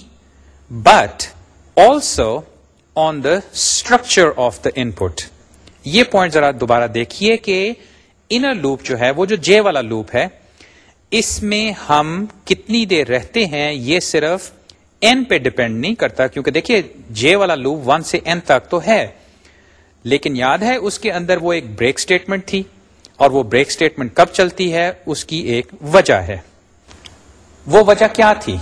but also on the structure of the input. یہ پوائنٹ ذرا دوبارہ دیکھیے کہ inner loop جو ہے وہ جو جے والا لوپ ہے اس میں ہم کتنی دیر رہتے ہیں یہ صرف این پہ ڈپینڈ نہیں کرتا کیونکہ دیکھیے جے والا لوپ ون سے این تک تو ہے لیکن یاد ہے اس کے اندر وہ ایک بریک اسٹیٹمنٹ تھی اور وہ بریک اسٹیٹمنٹ کب چلتی ہے، اس کی ایک وجہ ہے۔ وہ وجہ کیا تھی؟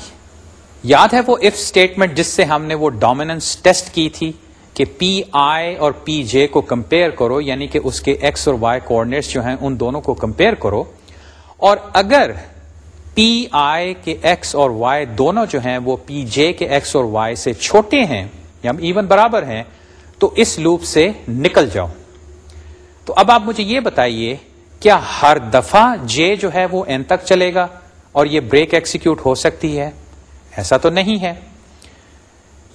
یاد ہے وہ اف اسٹیٹمنٹ جس سے ہم نے وہ ڈومیننس ٹیسٹ کی تھی کہ پی آئی اور پی جے کو کمپیئر کرو یعنی کہ اس کے ایکس اور وائی کوآڈینیٹس جو ہیں، ان دونوں کو کمپیئر کرو۔ اور اگر پی آئی کے ایکس اور وائی دونوں جو ہیں، وہ پی جے کے ایکس اور وائی سے چھوٹے ہیں، یا ایون برابر ہیں، تو اس لوپ سے نکل جاؤ۔ تو اب آپ مجھے یہ بتائیے، کیا ہر دفعہ جے جو ہے وہ این تک چلے گا اور یہ بریک ایکسیکیوٹ ہو سکتی ہے؟ ایسا تو نہیں ہے۔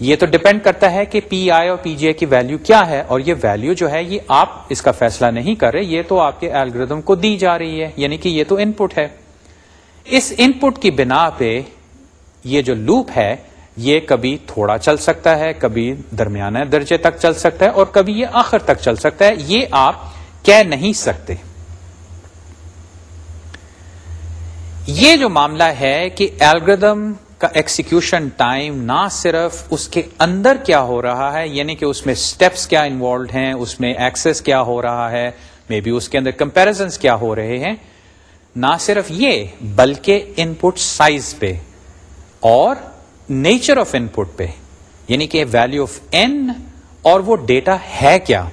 یہ تو ڈپینڈ کرتا ہے کہ پی آئی اور پی جے کی ویلو کیا ہے اور یہ ویلو جو ہے، یہ آپ اس کا فیصلہ نہیں کر رہے، یہ تو آپ کے الگریدم کو دی جا رہی ہے یعنی کہ یہ تو ان پٹ ہے۔ اس ان پٹ کی بنا پہ یہ جو لوپ ہے، یہ کبھی تھوڑا چل سکتا ہے، کبھی درمیانہ درجے تک چل سکتا ہے اور کبھی یہ آخر تک چل سکتا ہے۔ یہ آپ کہہ نہیں سکتے۔ یہ جو معاملہ ہے کہ الگریدم کا ایکسیکیوشن ٹائم نہ صرف اس کے اندر کیا ہو رہا ہے یعنی کہ اس میں اسٹیپس کیا انوالوڈ ہیں، اس میں ایکسس کیا ہو رہا ہے مے بی اس کے اندر کمپیرزنس کیا ہو رہے ہیں، نہ صرف یہ، بلکہ ان پٹ سائز پہ اور نیچر آف ان پٹ پہ یعنی کہ ویلو آف این اور وہ ڈیٹا ہے کیا۔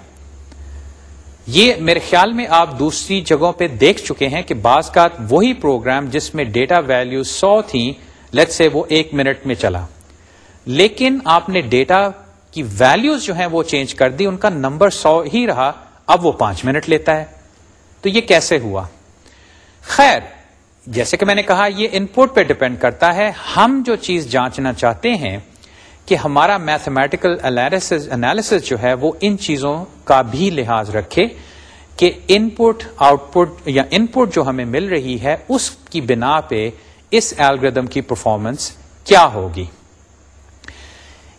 یہ میرے خیال میں آپ دوسری جگہوں پہ دیکھ چکے ہیں کہ بعض کا وہی پروگرام جس میں ڈیٹا ویلو سو تھیں لیٹ سے وہ ایک منٹ میں چلا۔ لیکن آپ نے ڈیٹا کی ویلوز جو ہیں وہ چینج کر دی، ان کا نمبر سو ہی رہا، اب وہ پانچ منٹ لیتا ہے۔ تو یہ کیسے ہوا؟ خیر، جیسے کہ میں نے کہا، یہ ان پٹ پہ ڈپینڈ کرتا ہے۔ ہم جو چیز جانچنا چاہتے ہیں کہ ہمارا میتھمیٹیکل انالیس جو ہے وہ ان چیزوں کا بھی لحاظ رکھے کہ ان پٹ آؤٹ پٹ یا ان پٹ جو ہمیں مل رہی ہے، اس کی بنا پہ اس ایلگردم کی پرفارمنس کیا ہوگی؟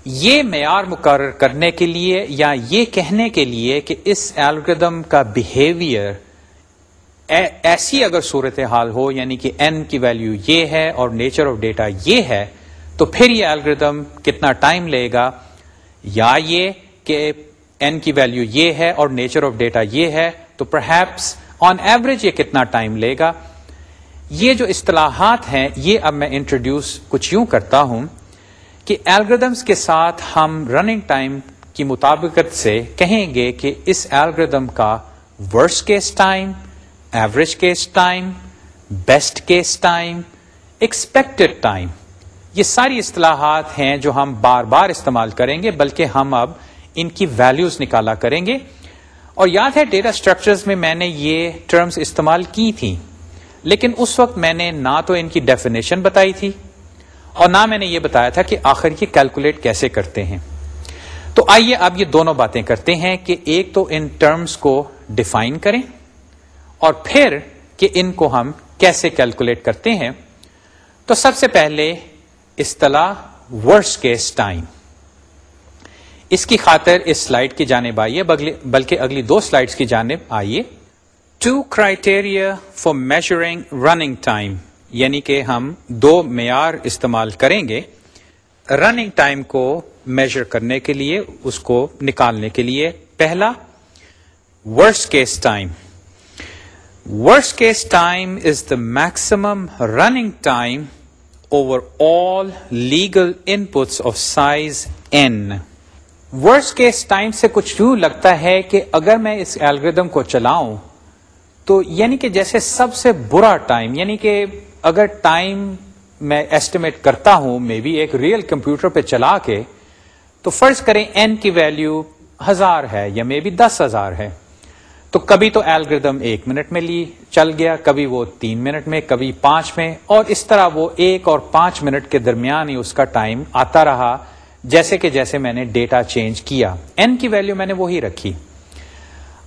یہ معیار مقرر کرنے کے لیے یا یہ کہنے کے لیے کہ اس ایلگردم کا بہیویئر ایسی اگر صورت حال ہو یعنی کہ این کی ویلیو یہ ہے اور نیچر آف ڈیٹا یہ ہے تو پھر یہ الگریدم کتنا ٹائم لے گا؟ یا یہ کہ این کی ویلیو یہ ہے اور نیچر آف ڈیٹا یہ ہے، تو پرہیپس آن ایوریج یہ کتنا ٹائم لے گا؟ یہ جو اصطلاحات ہیں، یہ اب میں انٹروڈیوس کچھ یوں کرتا ہوں کہ الگریدمس کے ساتھ ہم رننگ ٹائم کی مطابقت سے کہیں گے کہ اس الگریدم کا worst case time average case time best case time expected time یہ ساری اصطلاحات ہیں جو ہم بار بار استعمال کریں گے، بلکہ ہم اب ان کی ویلیوز نکالا کریں گے۔ اور یاد ہے ڈیٹا اسٹرکچرز میں میں نے یہ ٹرمز استعمال کی تھیں، لیکن اس وقت میں نے نہ تو ان کی ڈیفینیشن بتائی تھی، اور نہ میں نے یہ بتایا تھا کہ آخر یہ کیلکولیٹ کیسے کرتے ہیں۔ تو آئیے اب یہ دونوں باتیں کرتے ہیں کہ ایک تو ان ٹرمز کو ڈیفائن کریں، اور پھر کہ ان کو ہم کیسے کیلکولیٹ کرتے ہیں۔ تو سب سے پہلے اصطلاح ورس کیس ٹائم اس کی خاطر اس سلائڈ کی جانب آئیے بلکہ اگلی دو سلائڈز کی جانب آئیے۔ Two criteria for measuring running time یعنی کہ ہم دو معیار استعمال کریں گے۔ رننگ ٹائم کو میجر کرنے کے لیے، اس کو نکالنے کے لیے۔ پہلا worst case time worst case time is the maximum running time over all legal inputs of size N worst case time سے کچھ یوں لگتا ہے کہ اگر میں اس ایلگردم کو چلاؤں تو یعنی کہ جیسے سب سے برا ٹائم یعنی کہ اگر ٹائم میں ایسٹیمیٹ کرتا ہوں مے بی ایک ریئل کمپیوٹر پہ چلا کے، تو فرض کریں این کی ویلیو ہزار ہے یا مے بی دس ہزار ہے۔ تو کبھی تو ایلگردم ایک منٹ میں لی، چل گیا، کبھی وہ تین منٹ میں، کبھی پانچ میں، اور اس طرح وہ ایک اور پانچ منٹ کے درمیان ہی اس کا ٹائم آتا رہا، جیسے کہ جیسے میں نے ڈیٹا چینج کیا۔ این کی ویلیو میں نے وہی رکھی۔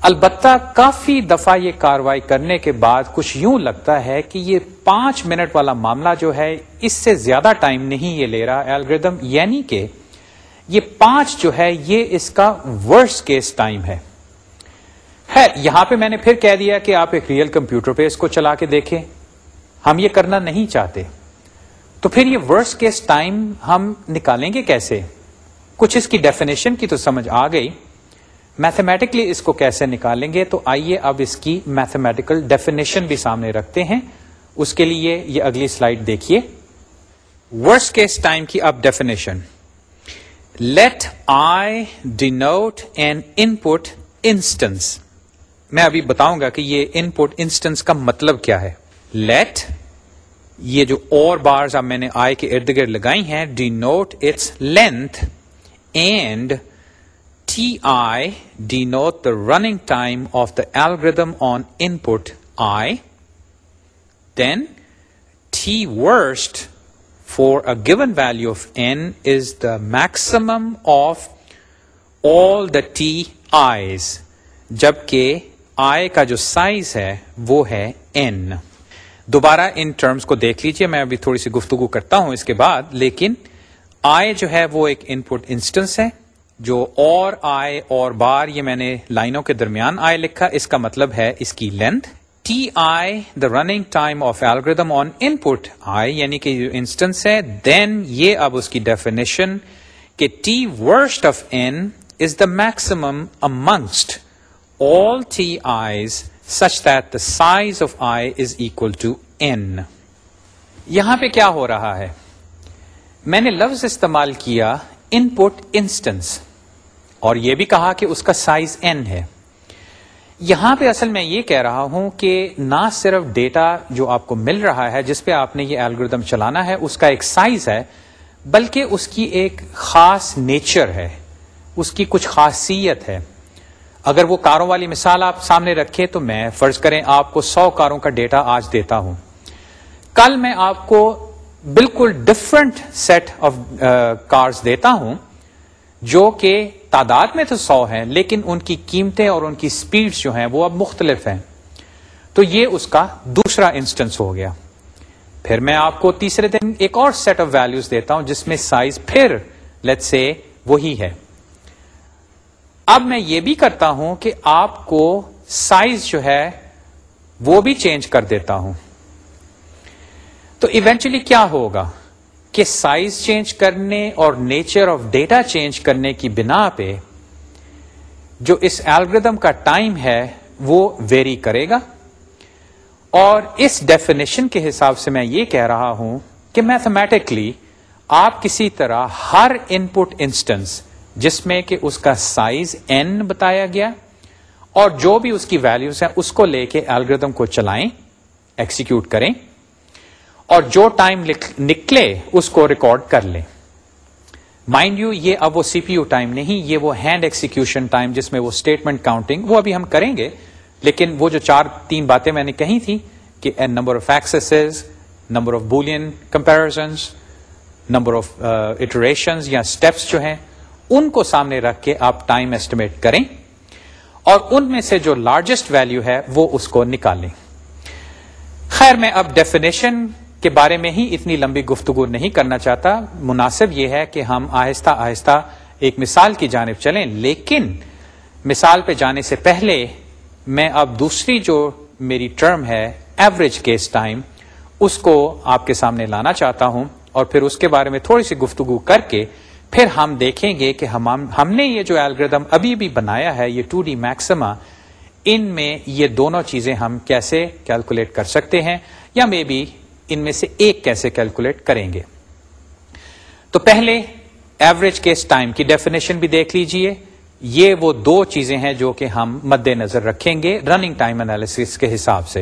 البتہ کافی دفعہ یہ کاروائی کرنے کے بعد کچھ یوں لگتا ہے کہ یہ پانچ منٹ والا معاملہ جو ہے، اس سے زیادہ ٹائم نہیں یہ لے رہا الگریدم یعنی کہ یہ پانچ جو ہے، یہ اس کا ورس کیس ٹائم ہے۔ یہاں پہ میں نے پھر کہہ دیا کہ آپ ایک ریئل کمپیوٹر پہ اس کو چلا کے دیکھیں۔ ہم یہ کرنا نہیں چاہتے۔ تو پھر یہ ورس کیس ٹائم ہم نکالیں گے کیسے؟ کچھ اس کی ڈیفینیشن کی تو سمجھ آ گئی۔ میتھمیٹکلی اس کو کیسے نکالیں گے؟ تو آئیے اب اس کی میتھمیٹیکل ڈیفینیشن بھی سامنے رکھتے ہیں۔ اس کے لیے یہ اگلی سلائڈ دیکھیے۔ ورس کیس ٹائم کی اب definition let I denote an input instance میں ابھی بتاؤں گا کہ یہ ان پٹ انسٹنس کا مطلب کیا ہے۔ لیٹ یہ جو اور بارز اب میں نے آئی کے ارد گرد لگائی ہیں denote its length and T I denote the running time of the algorithm on input I then T worst for a given value of N is the maximum of all the T I's جبکہ I کا جو size ہے، وہ ہے N دوبارہ in terms کو دیکھ لیجیے، میں ابھی تھوڑی سی گفتگو کرتا ہوں اس کے بعد، لیکن آئے جو ہے وہ ایک ان پٹ انسٹنس ہے، جو اور آئے اور بار یہ میں نے لائنوں کے درمیان آئے لکھا، اس کا مطلب ہے اس کی length T I the running time of algorithm on input I یعنی کہ جو انسٹنس ہے. دین یہ اب اس کی ڈیفینیشن کہ T worst of N is the maximum amongst all ti's such that the size of i is equal to n. یہاں پہ کیا ہو رہا ہے؟ میں نے لفظ استعمال کیا ان پٹ انسٹنس اور یہ بھی کہا کہ اس کا سائز این ہے۔ یہاں پہ اصل میں یہ کہہ رہا ہوں کہ نہ صرف ڈیٹا جو آپ کو مل رہا ہے، جس پہ آپ نے یہ الگوریدم چلانا ہے، اس کا ایک سائز ہے، بلکہ اس کی ایک خاص نیچر ہے۔ اس کی کچھ خاصیت ہے۔ اگر وہ کاروں والی مثال آپ سامنے رکھے تو میں فرض کریں آپ کو سو کاروں کا ڈیٹا آج دیتا ہوں۔ کل میں آپ کو بالکل ڈفرنٹ سیٹ آف کارز دیتا ہوں جو کہ تعداد میں تو سو ہیں لیکن ان کی قیمتیں اور ان کی سپیڈ جو ہیں وہ اب مختلف ہیں۔ تو یہ اس کا دوسرا انسٹنس ہو گیا۔ پھر میں آپ کو تیسرے دن ایک اور سیٹ آف ویلوز دیتا ہوں جس میں سائز پھر لیٹ سے وہی ہے۔ اب میں یہ بھی کرتا ہوں کہ آپ کو سائز جو ہے وہ بھی چینج کر دیتا ہوں۔ تو ایونچولی کیا ہوگا کہ سائز چینج کرنے اور نیچر آف ڈیٹا چینج کرنے کی بنا پہ جو اس الگریدم کا ٹائم ہے وہ ویری کرے گا۔ اور اس ڈیفینیشن کے حساب سے میں یہ کہہ رہا ہوں کہ میتھمیٹکلی آپ کسی طرح ہر ان پٹ انسٹنس جس میں کہ اس کا سائز این بتایا گیا اور جو بھی اس کی ویلوز ہیں اس کو لے کے الگریدم کو چلائیں ایکسیکیوٹ کریں اور جو ٹائم نکلے اس کو ریکارڈ کر لیں۔ مائنڈ یو یہ اب وہ سی پی یو ٹائم نہیں، یہ وہ ہینڈ ایکسیکیوشن ٹائم جس میں وہ اسٹیٹمنٹ کاؤنٹنگ وہ ابھی ہم کریں گے، لیکن وہ جو چار، تین باتیں میں نے کہی تھی کہ number of access number of Boolean comparisons number of iteration یا اسٹیپس جو ہیں ان کو سامنے رکھ کے آپ ٹائم ایسٹیمیٹ کریں اور ان میں سے جو لارجسٹ ویلو ہے وہ اس کو نکالیں۔ خیر، میں اب ڈیفینیشن کے بارے میں ہی اتنی لمبی گفتگو نہیں کرنا چاہتا۔ مناسب یہ ہے کہ ہم آہستہ آہستہ ایک مثال کی جانب چلیں، لیکن مثال پہ جانے سے پہلے میں اب دوسری جو میری ٹرم ہے ایوریج کیس ٹائم اس کو آپ کے سامنے لانا چاہتا ہوں اور پھر اس کے بارے میں تھوڑی سی گفتگو کر کے پھر ہم دیکھیں گے کہ ہم ہم نے یہ جو الگریدم ابھی بھی بنایا ہے، یہ ٹو ڈی میکسما ان میں یہ دونوں چیزیں ہم کیسے کیلکولیٹ کر سکتے ہیں یا مے بی ان میں سے ایک کیسے کیلکولیٹ کریں گے۔ تو پہلے ایوریج کیس ٹائم کی ڈیفینیشن بھی دیکھ لیجیے۔ یہ وہ دو چیزیں ہیں جو کہ ہم مد نظر رکھیں گے رننگ ٹائم انالیس کے حساب سے۔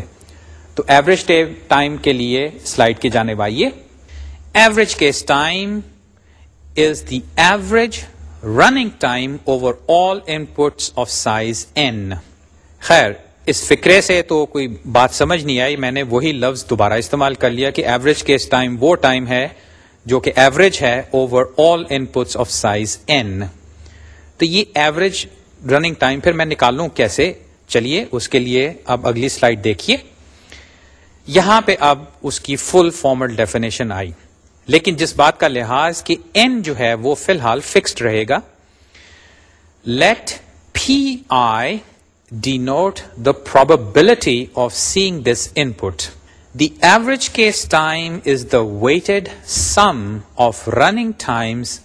تو ایوریج ٹائم کے لیے سلائڈ کی جانے وائیے average case time is the average running time over all inputs of size n. خیر، اس فکرے سے تو کوئی بات سمجھ نہیں آئی، میں نے وہی لفظ دوبارہ استعمال کر لیا کہ ایوریج کیس ٹائم وہ ٹائم ہے جو کہ ایوریج ہے over all inputs of size n تو یہ ایوریج رننگ ٹائم پھر میں نکال لوں کیسے؟ چلیے، اس کے لیے اب اگلی سلائڈ دیکھیے۔ یہاں پہ اب اس کی فل فارمل ڈیفینیشن آئی۔ لیکن جس بات کا لحاظ کہ این جو ہے وہ فی الحال فکسڈ رہے گا let P I denote the probability of seeing this input the average case time is the weighted sum of running times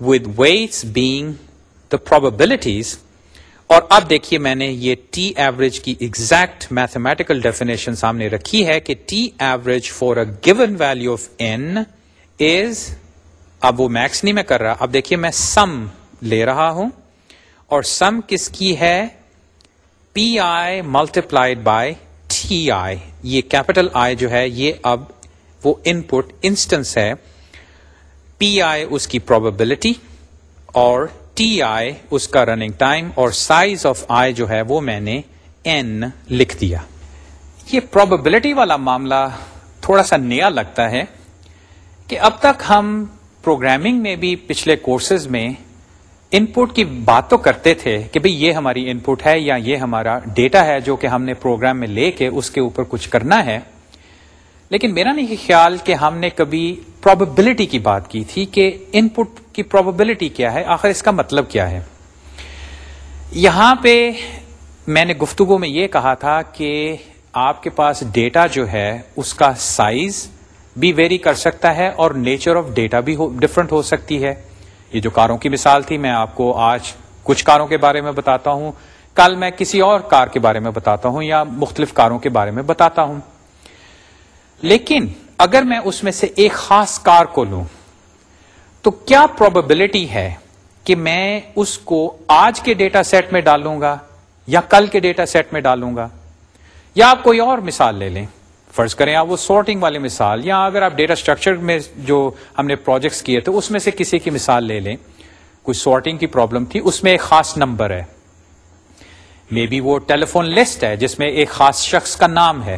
with weights being the probabilities اور اب دیکھیے میں نے یہ ٹی ایوریج کی ایگزیکٹ میتھمیٹیکل ڈیفینیشن سامنے رکھی ہے کہ T average for a given value of N is اب وہ میکس نہیں میں کر رہا. اب دیکھیے میں سم لے رہا ہوں اور سم کس کی ہے؟ P I multiplied by T I یہ کیپٹل آئی جو ہے، یہ اب وہ ان پٹ انسٹنس ہے. پی آئی اس کی پروبلٹی اور ٹی آئی اس کا رننگ ٹائم اور سائز آف آئی جو ہے، وہ میں نے این لکھ دیا یہ پروبلٹی والا معاملہ تھوڑا سا نیا لگتا ہے کہ اب تک ہم پروگرامنگ میں بھی پچھلے کورسز میں ان پٹ کی بات تو کرتے تھے کہ بھئی یہ ہماری ان پٹ ہے یا یہ ہمارا ڈیٹا ہے جو کہ ہم نے پروگرام میں لے کے اس کے اوپر کچھ کرنا ہے۔ لیکن میرا نہیں خیال کہ ہم نے کبھی پروبیبلٹی کی بات کی تھی کہ ان پٹ کی پروبیبلٹی کیا ہے، آخر اس کا مطلب کیا ہے۔ یہاں پہ میں نے گفتگو میں یہ کہا تھا کہ آپ کے پاس ڈیٹا جو ہے اس کا سائز بھی ویری کر سکتا ہے اور نیچر آف ڈیٹا بھی ڈفرنٹ ہو سکتی ہے۔ یہ جو کاروں کی مثال تھی، میں آپ کو آج کچھ کاروں کے بارے میں بتاتا ہوں۔ کل میں کسی اور کار کے بارے میں بتاتا ہوں یا مختلف کاروں کے بارے میں بتاتا ہوں۔ لیکن اگر میں اس میں سے ایک خاص کار کو لوں، تو کیا پروبیبلٹی ہے کہ میں اس کو آج کے ڈیٹا سیٹ میں ڈالوں گا یا کل کے ڈیٹا سیٹ میں ڈالوں گا؟ یا آپ کوئی اور مثال لے لیں۔ فرض کریں آپ وہ سارٹنگ والی مثال، یا اگر آپ ڈیٹا اسٹرکچر میں جو ہم نے پروجیکٹس کیے تھے اس میں سے کسی کی مثال لے لیں۔ کوئی سارٹنگ کی پرابلم تھی، اس میں ایک خاص نمبر ہے۔ مے بی وہ ٹیلیفون لسٹ ہے جس میں ایک خاص شخص کا نام ہے۔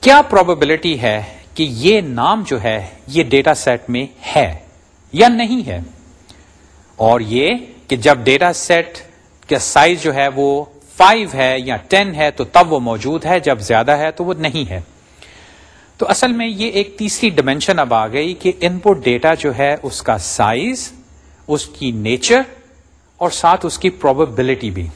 کیا پروبیبلٹی ہے کہ یہ نام جو ہے، یہ ڈیٹا سیٹ میں ہے یا نہیں ہے؟ اور یہ کہ جب ڈیٹا سیٹ کا سائز جو ہے وہ فائیو ہے یا ٹین ہے تو تب وہ موجود ہے، جب زیادہ ہے تو وہ نہیں ہے۔ تو اصل میں یہ ایک تیسری ڈائمینشن اب آ گئی کہ ان پٹ ڈیٹا جو ہے اس کا سائز اس کی نیچر اور ساتھ اس کی پروبیبلٹی بھی۔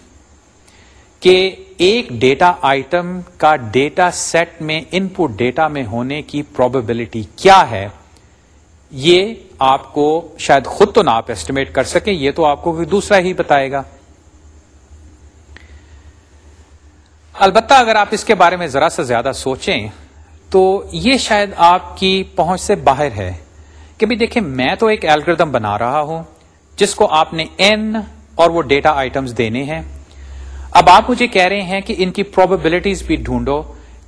کہ ایک ڈیٹا آئٹم کا ڈیٹا سیٹ میں ان پٹ ڈیٹا میں ہونے کی پروبیبلٹی کیا ہے، یہ آپ کو شاید خود تو نہ آپ ایسٹیمیٹ کر سکیں، یہ تو آپ کو دوسرا ہی بتائے گا۔ البتہ اگر آپ اس کے بارے میں ذرا سا زیادہ سوچیں تو یہ شاید آپ کی پہنچ سے باہر ہے کہ بھی دیکھیں میں تو ایک الگریدم بنا رہا ہوں جس کو آپ نے این اور وہ ڈیٹا آئٹمس دینے ہیں۔ اب آپ مجھے کہہ رہے ہیں کہ ان کی پروبیبلٹیز بھی ڈھونڈو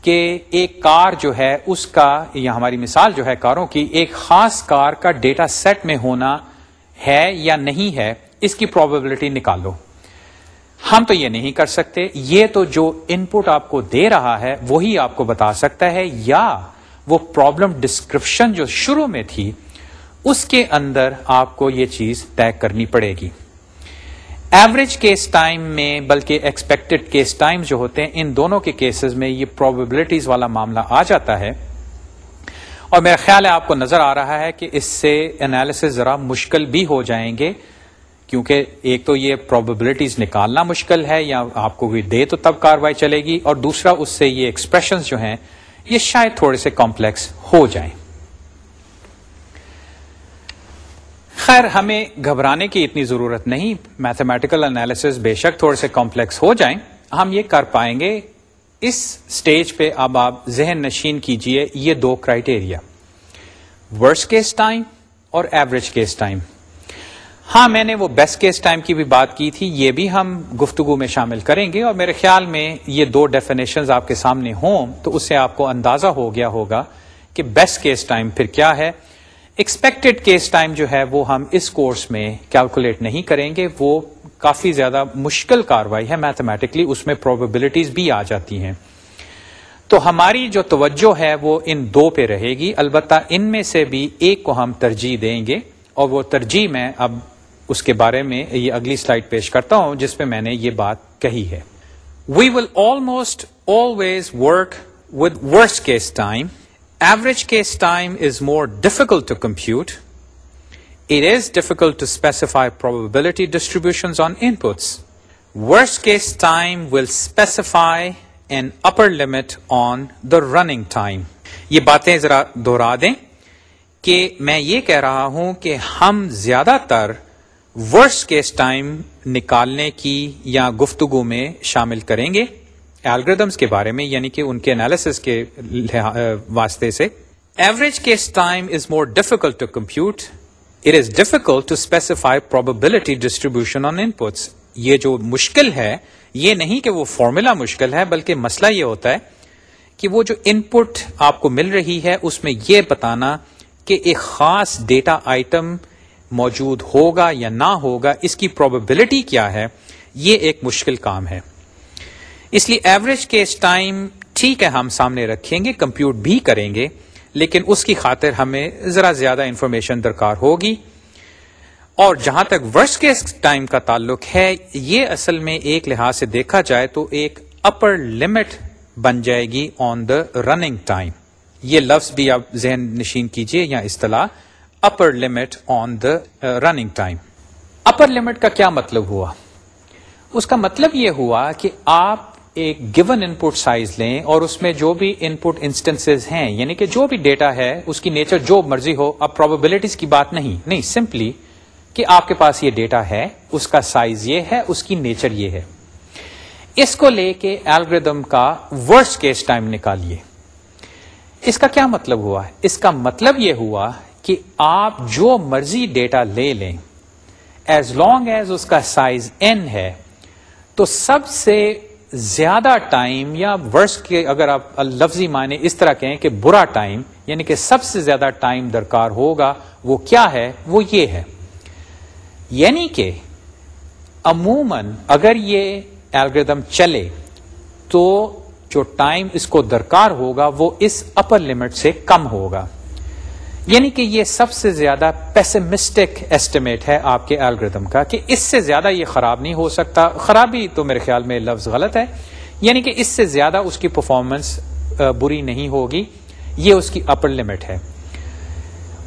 کہ ایک کار جو ہے اس کا، یا ہماری مثال جو ہے کاروں کی، ایک خاص کار کا ڈیٹا سیٹ میں ہونا ہے یا نہیں ہے، اس کی پروبیبلٹی نکالو۔ ہم تو یہ نہیں کر سکتے۔ یہ تو جو ان پٹ آپ کو دے رہا ہے، وہی آپ کو بتا سکتا ہے۔ یا وہ پرابلم ڈسکرپشن جو شروع میں تھی، اس کے اندر آپ کو یہ چیز طے کرنی پڑے گی۔ ایوریج کیس ٹائم میں، بلکہ ایکسپیکٹڈ کیس ٹائم جو ہوتے ہیں، ان دونوں کے کیسز میں یہ پروبیبلٹیز والا معاملہ آ جاتا ہے۔ اور میرا خیال ہے آپ کو نظر آ رہا ہے کہ اس سے انالیس ذرا مشکل بھی ہو جائیں گے۔ کیونکہ ایک تو یہ پروبیبلٹیز نکالنا مشکل ہے، یا آپ کو کوئی دے تو تب کاروائی چلے گی، اور دوسرا اس سے یہ ایکسپریشن جو ہیں، یہ شاید تھوڑے سے کمپلیکس ہو جائیں۔ خیر، ہمیں گھبرانے کی اتنی ضرورت نہیں میتھمیٹیکل انالیس بے شک تھوڑے سے کمپلیکس ہو جائیں۔ ہم یہ کر پائیں گے، اس سٹیج پہ اب آپ ذہن نشین کیجیے، یہ دو کرائٹیریا ورس کیس ٹائم اور ایوریج کیس ٹائم ہاں میں نے وہ بیسٹ کیس ٹائم کی بھی بات کی تھی، یہ بھی ہم گفتگو میں شامل کریں گے اور میرے خیال میں یہ دو ڈیفینیشن آپ کے سامنے ہوں تو اس سے آپ کو اندازہ ہو گیا ہوگا کہ بیسٹ کیس ٹائم پھر کیا ہے۔ ایکسپیکٹڈ کیس ٹائم جو ہے، وہ ہم اس کورس میں کیلکولیٹ نہیں کریں گے، وہ کافی زیادہ مشکل کاروائی ہے۔ میتھمیٹکلی اس میں پروبیبلٹیز بھی آ جاتی ہیں۔ تو ہماری جو توجہ ہے، وہ ان دو پہ رہے گی۔ البتہ ان میں سے بھی ایک کو ہم ترجیح دیں گے اور وہ ترجیح میں اب اس کے بارے میں یہ اگلی سلائڈ پیش کرتا ہوں، جس پہ میں نے یہ بات کہی ہے۔ We will almost always work with worst case time average case time is more difficult to compute it is difficult to specify probability distribution on inputs worst case time will specify an upper limit on the running time یہ باتیں ذرا دہرا دیں کہ میں یہ کہہ رہا ہوں کہ ہم زیادہ تر ورس کیس ٹائم نکالنے کی یا گفتگو میں شامل کریں گے الگریدمس کے بارے میں یعنی کہ ان کے انالیس کے واسطے سے۔ Average case time is more difficult to compute it is difficult to specify probability distribution on inputs یہ جو مشکل ہے، یہ نہیں کہ وہ فارمولا مشکل ہے، بلکہ مسئلہ یہ ہوتا ہے کہ وہ جو ان پٹ آپ کو مل رہی ہے، اس میں یہ بتانا کہ ایک خاص ڈیٹا آئٹم موجود ہوگا یا نہ ہوگا، اس کی پروبیبلٹی کیا ہے؟ یہ ایک مشکل کام ہے۔ اس لیے ایوریج کیس ٹائم ٹھیک ہے، ہم سامنے رکھیں گے کمپیوٹ بھی کریں گے، لیکن اس کی خاطر ہمیں ذرا زیادہ انفارمیشن درکار ہوگی۔ اور جہاں تک ورس کیس ٹائم کا تعلق ہے، یہ اصل میں ایک لحاظ سے دیکھا جائے تو ایک اپر لمٹ بن جائے گی آن دا رننگ ٹائم یہ لفظ بھی آپ ذہن نشین کیجیے یا اصطلاح upper limit on the running time upper limit کا کیا مطلب ہوا؟ اس کا مطلب یہ ہوا کہ آپ ایک گیون ان پٹ سائز لیں اور اس میں جو بھی ان پٹ انسٹنس ہیں یعنی کہ جو بھی ڈیٹا ہے، اس کی نیچر جو مرضی ہو، اب پروبلٹیز کی بات نہیں۔ نہیں سمپلی کہ آپ کے پاس یہ ڈیٹا ہے، اس کا سائز یہ ہے، اس کی نیچر یہ ہے۔ اس کو لے کے الگریدم کا ورس کیس ٹائم نکالیے۔ اس کا کیا مطلب ہوا؟ اس کا مطلب یہ ہوا کہ آپ جو مرضی ڈیٹا لے لیں ایز لانگ ایز اس کا سائز این ہے، تو سب سے زیادہ ٹائم یا ورس کے اگر آپ لفظی معنی اس طرح کہیں کہ برا ٹائم یعنی کہ سب سے زیادہ ٹائم درکار ہوگا، وہ کیا ہے؟ وہ یہ ہے۔ یعنی کہ عموماً اگر یہ الگریدم چلے، تو جو ٹائم اس کو درکار ہوگا، وہ اس اپر لمٹ سے کم ہوگا۔ یعنی کہ یہ سب سے زیادہ پیسمسٹک ایسٹیمیٹ ہے آپ کے الگریدم کا کہ اس سے زیادہ یہ خراب نہیں ہو سکتا۔ خرابی تو میرے خیال میں لفظ غلط ہے۔ یعنی کہ اس سے زیادہ اس کی پرفارمنس بری نہیں ہوگی۔ یہ اس کی اپر لمٹ ہے۔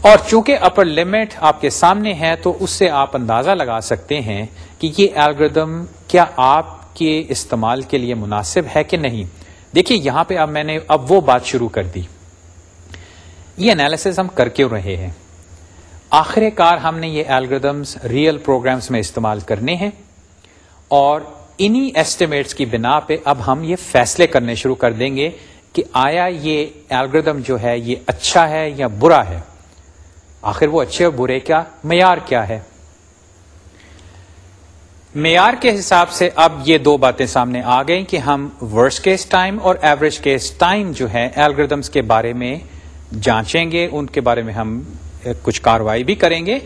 اور چونکہ اپر لمٹ آپ کے سامنے ہے تو اس سے آپ اندازہ لگا سکتے ہیں کہ یہ الگریدم کیا آپ کے استعمال کے لیے مناسب ہے کہ نہیں۔ دیکھیے یہاں پہ اب میں نے اب وہ بات شروع کر دی۔ یہ انالیس ہم کر کیوں رہے ہیں؟ آخر کار ہم نے یہ الگریدمس ریئل پروگرامس میں استعمال کرنے ہیں اور انہی ایسٹیمیٹس کی بنا پہ اب ہم یہ فیصلے کرنے شروع کر دیں گے کہ آیا یہ الگریدم جو ہے یہ اچھا ہے یا برا ہے؟ آخر وہ اچھے اور برے کیا معیار کیا ہے؟ معیار کے حساب سے اب یہ دو باتیں سامنے آ گئی کہ ہم ورس کیس ٹائم اور ایوریج کیس ٹائم جو ہے الگریدمس کے بارے میں جانچیں گے، ان کے بارے میں ہم کچھ کاروائی بھی کریں گے۔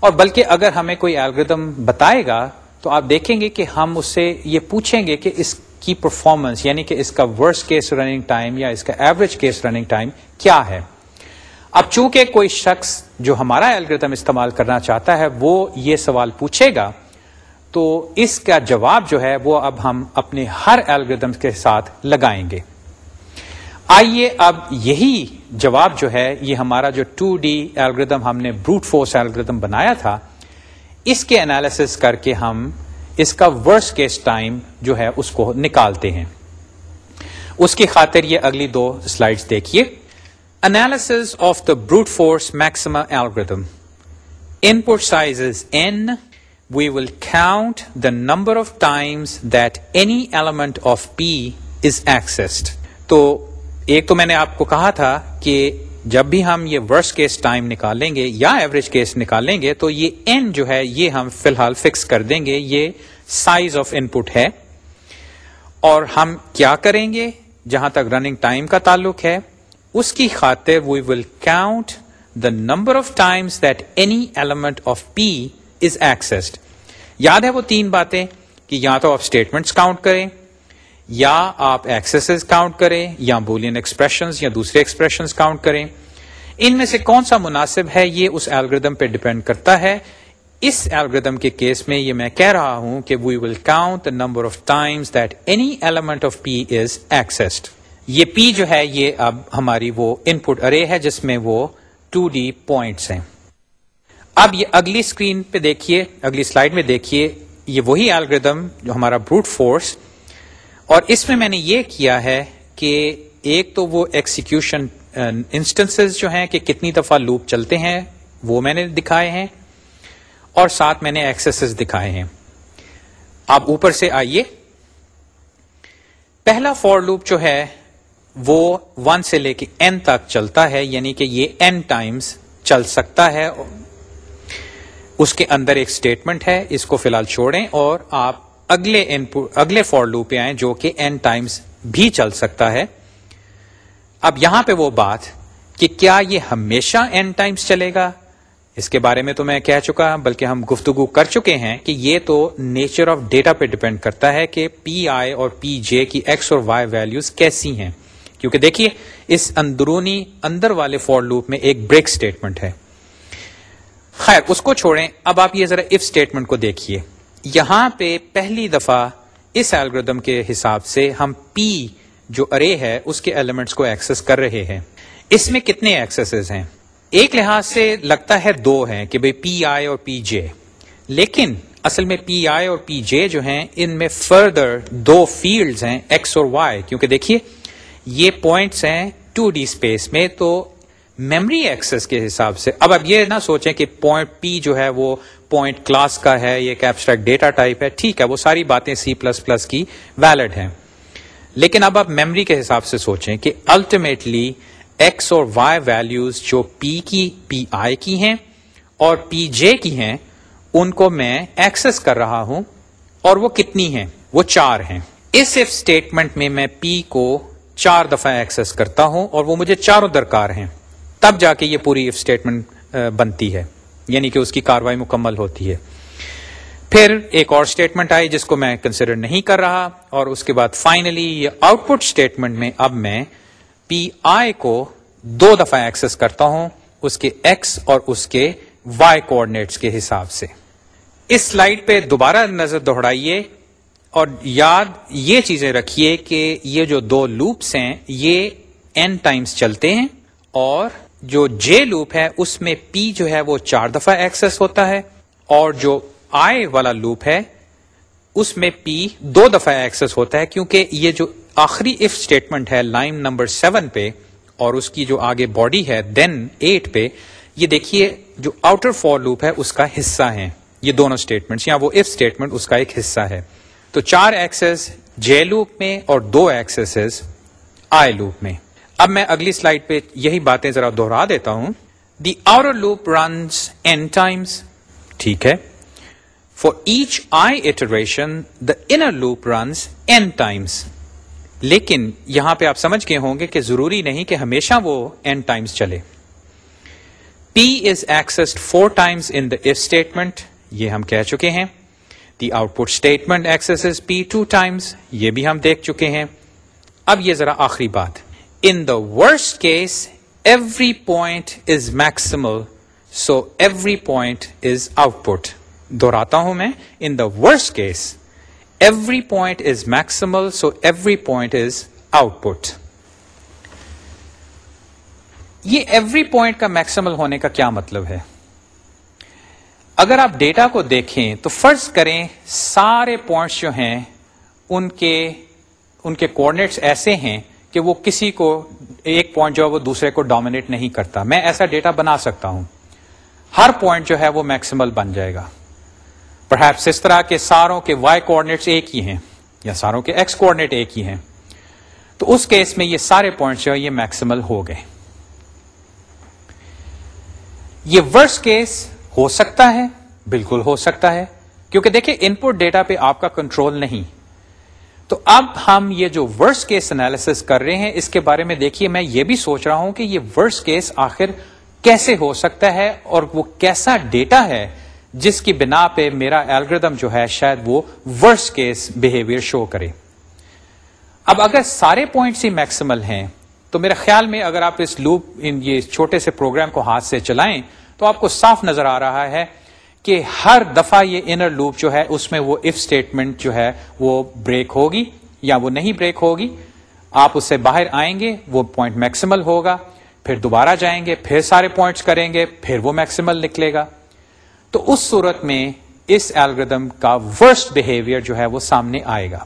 اور بلکہ اگر ہمیں کوئی الگریدم بتائے گا، تو آپ دیکھیں گے کہ ہم اس سے یہ پوچھیں گے کہ اس کی پرفارمنس یعنی کہ اس کا ورس کیس رننگ ٹائم یا اس کا ایوریج کیس رننگ ٹائم کیا ہے۔ اب چونکہ کوئی شخص جو ہمارا الگریدم استعمال کرنا چاہتا ہے، وہ یہ سوال پوچھے گا، تو اس کا جواب جو ہے، وہ اب ہم اپنے ہر الگریدم کے ساتھ لگائیں گے۔ آئیے اب یہی جواب جو ہے، یہ ہمارا جو ٹو ڈی الگریدم ہم نے بروٹ فورس الگریدم بنایا تھا، اس کے انالیس کر کے ہم اس کا ورس کیس ٹائم جو ہے، اس کو نکالتے ہیں۔ اس کی خاطر یہ اگلی دو سلائڈز دیکھیے۔ Analysis of the brute force maximum algorithm input size n we will count the number of times that any element of P is accessed. تو ایک تو میں نے آپ کو کہا تھا کہ جب بھی ہم یہ ورس کیس ٹائم نکالیں گے یا ایوریج کیس نکالیں گے تو یہ این جو ہے یہ ہم فی الحال فکس کر دیں گے، یہ سائز آف ان پٹ ہے۔ اور ہم کیا کریں گے؟ جہاں تک رننگ ٹائم کا تعلق ہے، اس کی خاطر we will count the number of times that any element of P is accessed یاد ہے وہ تین باتیں کہ یا تو آپ اسٹیٹمنٹس کاؤنٹ کریں یا آپ ایکسیسز کاؤنٹ کریں یا بولین ایکسپریشن یا دوسرے ایکسپریشن کاؤنٹ کریں۔ ان میں سے کون سا مناسب ہے یہ اس الگریدم پہ ڈپینڈ کرتا ہے۔ اس ایلگردم کے کیس میں یہ میں کہہ رہا ہوں کہ we will count the number of times that any element of P is accessed یہ پی جو ہے، یہ اب ہماری وہ ان پٹ ارے ہے جس میں وہ ٹو ڈی پوائنٹس ہیں۔ اب یہ اگلی اسکرین پہ دیکھیے، اگلی سلائڈ میں دیکھیے، یہ وہی الگریدم جو ہمارا بروٹ فورس اور اس میں میں نے یہ کیا ہے کہ ایک تو وہ ایکسیکیوشن انسٹنس uh, جو ہیں کہ کتنی دفعہ لوپ چلتے ہیں، وہ میں نے دکھائے ہیں اور ساتھ میں نے ایکسیس دکھائے ہیں۔ آپ اوپر سے آئیے۔ پہلا فور لوپ جو ہے، وہ ون سے لے کے این تک چلتا ہے یعنی کہ یہ این ٹائمز چل سکتا ہے۔ اس کے اندر ایک اسٹیٹمنٹ ہے، اس کو فی الحال چھوڑیں اور آپ اگلے اگلے فور لوپ پہ آئیں جو کہ این ٹائمز بھی چل سکتا ہے۔ اب یہاں پہ وہ بات کہ کیا یہ ہمیشہ این ٹائمز چلے گا؟ اس کے بارے میں تو میں کہہ چکا، بلکہ ہم گفتگو کر چکے ہیں کہ یہ تو نیچر آف ڈیٹا پہ ڈپینڈ کرتا ہے کہ پی آئی اور پی جے کی ایکس اور وائی ویلوز کیسی ہیں۔ کیونکہ دیکھیے، اس اندرونی اندر والے فور لوپ میں ایک بریک اسٹیٹمنٹ ہے۔ خیر، اس کو چھوڑیں۔ اب آپ یہ ذرا اف اسٹیٹمنٹ کو دیکھیے۔ یہاں پہ پہلی دفعہ اس الگریدم کے حساب سے ہم پی جو ارے ہے، اس کے ایلیمنٹس کو ایکسس کر رہے ہیں۔ اس میں کتنے ایکسیس ہیں؟ ایک لحاظ سے لگتا ہے دو ہیں کہ بھئی پی آئی اور پی جے لیکن اصل میں پی آئی اور پی جے جو ہیں، ان میں فردر دو فیلڈز ہیں ایکس اور وائی کیونکہ دیکھیے، یہ پوائنٹس ہیں ٹو ڈی اسپیس میں، تو میمری ایکسس کے حساب سے۔ اب اب یہ نہ سوچیں کہ پوائنٹ پی جو ہے وہ پوائنٹ کلاس کا ہے، یہ ایبسٹریکٹ ڈیٹا ٹائپ ہے، ٹھیک ہے، وہ ساری باتیں سی پلس پلس کی ویلڈ ہیں۔ لیکن اب آپ میمری کے حساب سے سوچیں کہ الٹیمیٹلی ایکس اور وائی ویلوز جو پی کی پی آئی کی ہیں اور پی جے کی ہیں، ان کو میں ایکسس کر رہا ہوں اور وہ کتنی ہیں؟ وہ چار ہیں۔ اس ایف اسٹیٹمنٹ میں میں پی کو چار دفعہ ایکسس کرتا ہوں اور وہ مجھے چاروں درکار ہیں۔ تب جا کے یہ پوری اسٹیٹمنٹ بنتی ہے۔ یعنی کہ اس کی کاروائی مکمل ہوتی ہے۔ پھر ایک اور اسٹیٹمنٹ آئی جس کو میں کنسیڈر نہیں کر رہا اور اس کے بعد فائنلی یہ آؤٹ پٹ اسٹیٹمنٹ میں اب میں پی آئی کو دو دفعہ ایکسس کرتا ہوں، اس کے ایکس اور اس کے وائی کوآڈینیٹس کے حساب سے۔ اس سلائڈ پہ دوبارہ نظر دوہرائیے اور یاد یہ چیزیں رکھیے کہ یہ جو دو لوپس ہیں، یہ این ٹائمز چلتے ہیں اور جو جے لوپ ہے، اس میں پی جو ہے وہ چار دفعہ ایکسس ہوتا ہے اور جو آئی والا لوپ ہے، اس میں پی دو دفعہ ایکسس ہوتا ہے کیونکہ یہ جو آخری اف اسٹیٹمنٹ ہے لائن نمبر سیون پہ اور اس کی جو آگے باڈی ہے دین ایٹ پہ، یہ دیکھیے جو آؤٹر فور لوپ ہے اس کا حصہ ہے یہ دونوں اسٹیٹمنٹ یا وہ اف اسٹیٹمنٹ اس کا ایک حصہ ہے. تو چار ایکسس جے لوپ میں اور دو ایکسس آئی لوپ میں. اب میں اگلی سلائڈ پہ یہی باتیں ذرا دوہرا دیتا ہوں۔ The outer loop runs n times ٹھیک ہے۔ For each i iteration the inner loop runs n times لیکن یہاں پہ آپ سمجھ گئے ہوں گے کہ ضروری نہیں کہ ہمیشہ وہ این ٹائمس چلے۔ P is accessed four times in the if statement یہ ہم کہہ چکے ہیں۔ The output statement accesses P two times یہ بھی ہم دیکھ چکے ہیں۔ اب یہ ذرا آخری بات۔ In the worst case every point is maximal so every point is output دوہراتا ہوں میں in the worst case every point is maximal so every point is output یہ ایوری پوائنٹ کا میکسمل ہونے کا کیا مطلب ہے اگر آپ ڈیٹا کو دیکھیں تو فرض کریں سارے پوائنٹس جو ہیں ان کے ان کے کوڈنیٹس ایسے ہیں کہ وہ کسی کو ایک پوائنٹ جو ہے وہ دوسرے کو ڈومینیٹ نہیں کرتا۔ میں ایسا ڈیٹا بنا سکتا ہوں۔ ہر پوائنٹ جو ہے وہ میکسیمل بن جائے گا۔ پرہیپس اس طرح کے ساروں کے وائی کوآڈینیٹس ایک ہی ہیں یا ساروں کے ایکس کوآڈینیٹ ایک ہی ہیں۔ تو اس کیس میں یہ سارے پوائنٹ جو ہے یہ میکسیمل ہو گئے۔ یہ ورس کیس ہو سکتا ہے، بالکل ہو سکتا ہے۔ کیونکہ دیکھیں ان پٹ ڈیٹا پہ آپ کا کنٹرول نہیں۔ تو اب ہم یہ جو ورس کیس انالیس کر رہے ہیں، اس کے بارے میں دیکھیے، میں یہ بھی سوچ رہا ہوں کہ یہ ورس کیس آخر کیسے ہو سکتا ہے اور وہ کیسا ڈیٹا ہے جس کی بنا پہ میرا الگریدم جو ہے شاید وہ ورس کیس بہیویئر شو کرے۔ اب اگر سارے پوائنٹس ہی میکسیمل ہیں، تو میرے خیال میں اگر آپ اس لوپ ان یہ چھوٹے سے پروگرام کو ہاتھ سے چلائیں، تو آپ کو صاف نظر آ رہا ہے کہ ہر دفعہ یہ انر لوپ جو ہے، اس میں وہ اف اسٹیٹمنٹ جو ہے، وہ بریک ہوگی یا وہ نہیں بریک ہوگی۔ آپ اس سے باہر آئیں گے، وہ پوائنٹ میکسیمل ہوگا، پھر دوبارہ جائیں گے، پھر سارے پوائنٹس کریں گے، پھر وہ میکسیمل نکلے گا۔ تو اس صورت میں اس الگریدم کا ورسٹ بہیویئر جو ہے، وہ سامنے آئے گا۔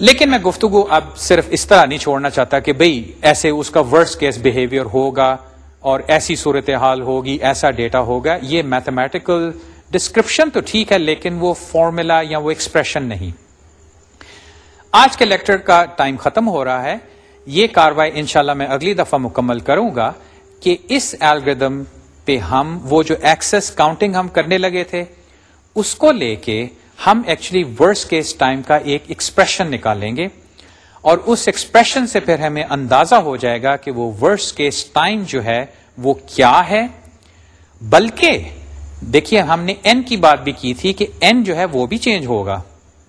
لیکن میں گفتگو اب صرف اس طرح نہیں چھوڑنا چاہتا کہ بھئی ایسے اس کا ورسٹ کیس بہیویئر ہوگا۔ اور ایسی صورتحال ہوگی، ایسا ڈیٹا ہوگا۔ یہ میتھمیٹیکل ڈسکرپشن تو ٹھیک ہے، لیکن وہ فارمولا یا وہ ایکسپریشن نہیں۔ آج کے لیکچر کا ٹائم ختم ہو رہا ہے۔ یہ کاروائی انشاءاللہ میں اگلی دفعہ مکمل کروں گا کہ اس الگریدم پہ ہم، وہ جو ایکسس کاؤنٹنگ ہم کرنے لگے تھے، اس کو لے کے ہم ایکچولی ورس کیس ٹائم کا ایک ایکسپریشن نکالیں گے۔ اور اس ایکسپریشن سے پھر ہمیں اندازہ ہو جائے گا کہ وہ ورس کیس ٹائم جو ہے وہ کیا ہے۔ بلکہ دیکھیے ہم نے این کی بات بھی کی تھی کہ این جو ہے وہ بھی چینج ہوگا۔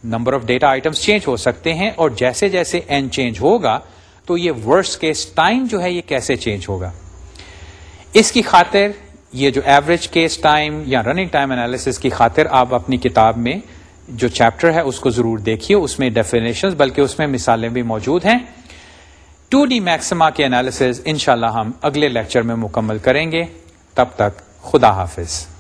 Number of data items change ہو سکتے ہیں اور جیسے جیسے این چینج ہوگا تو یہ ورس کیس ٹائم جو ہے یہ کیسے چینج ہوگا۔ اس کی خاطر یہ جو ایوریج کیس ٹائم یا رننگ ٹائم انالیس کی خاطر آپ اپنی کتاب میں جو چیپٹر ہے اس کو ضرور دیکھیے، اس میں ڈیفینیشن بلکہ اس میں مثالیں بھی موجود ہیں۔ ٹو ڈی میکسما کے انالیس انشاءاللہ ہم اگلے لیکچر میں مکمل کریں گے۔ تب تک خدا حافظ۔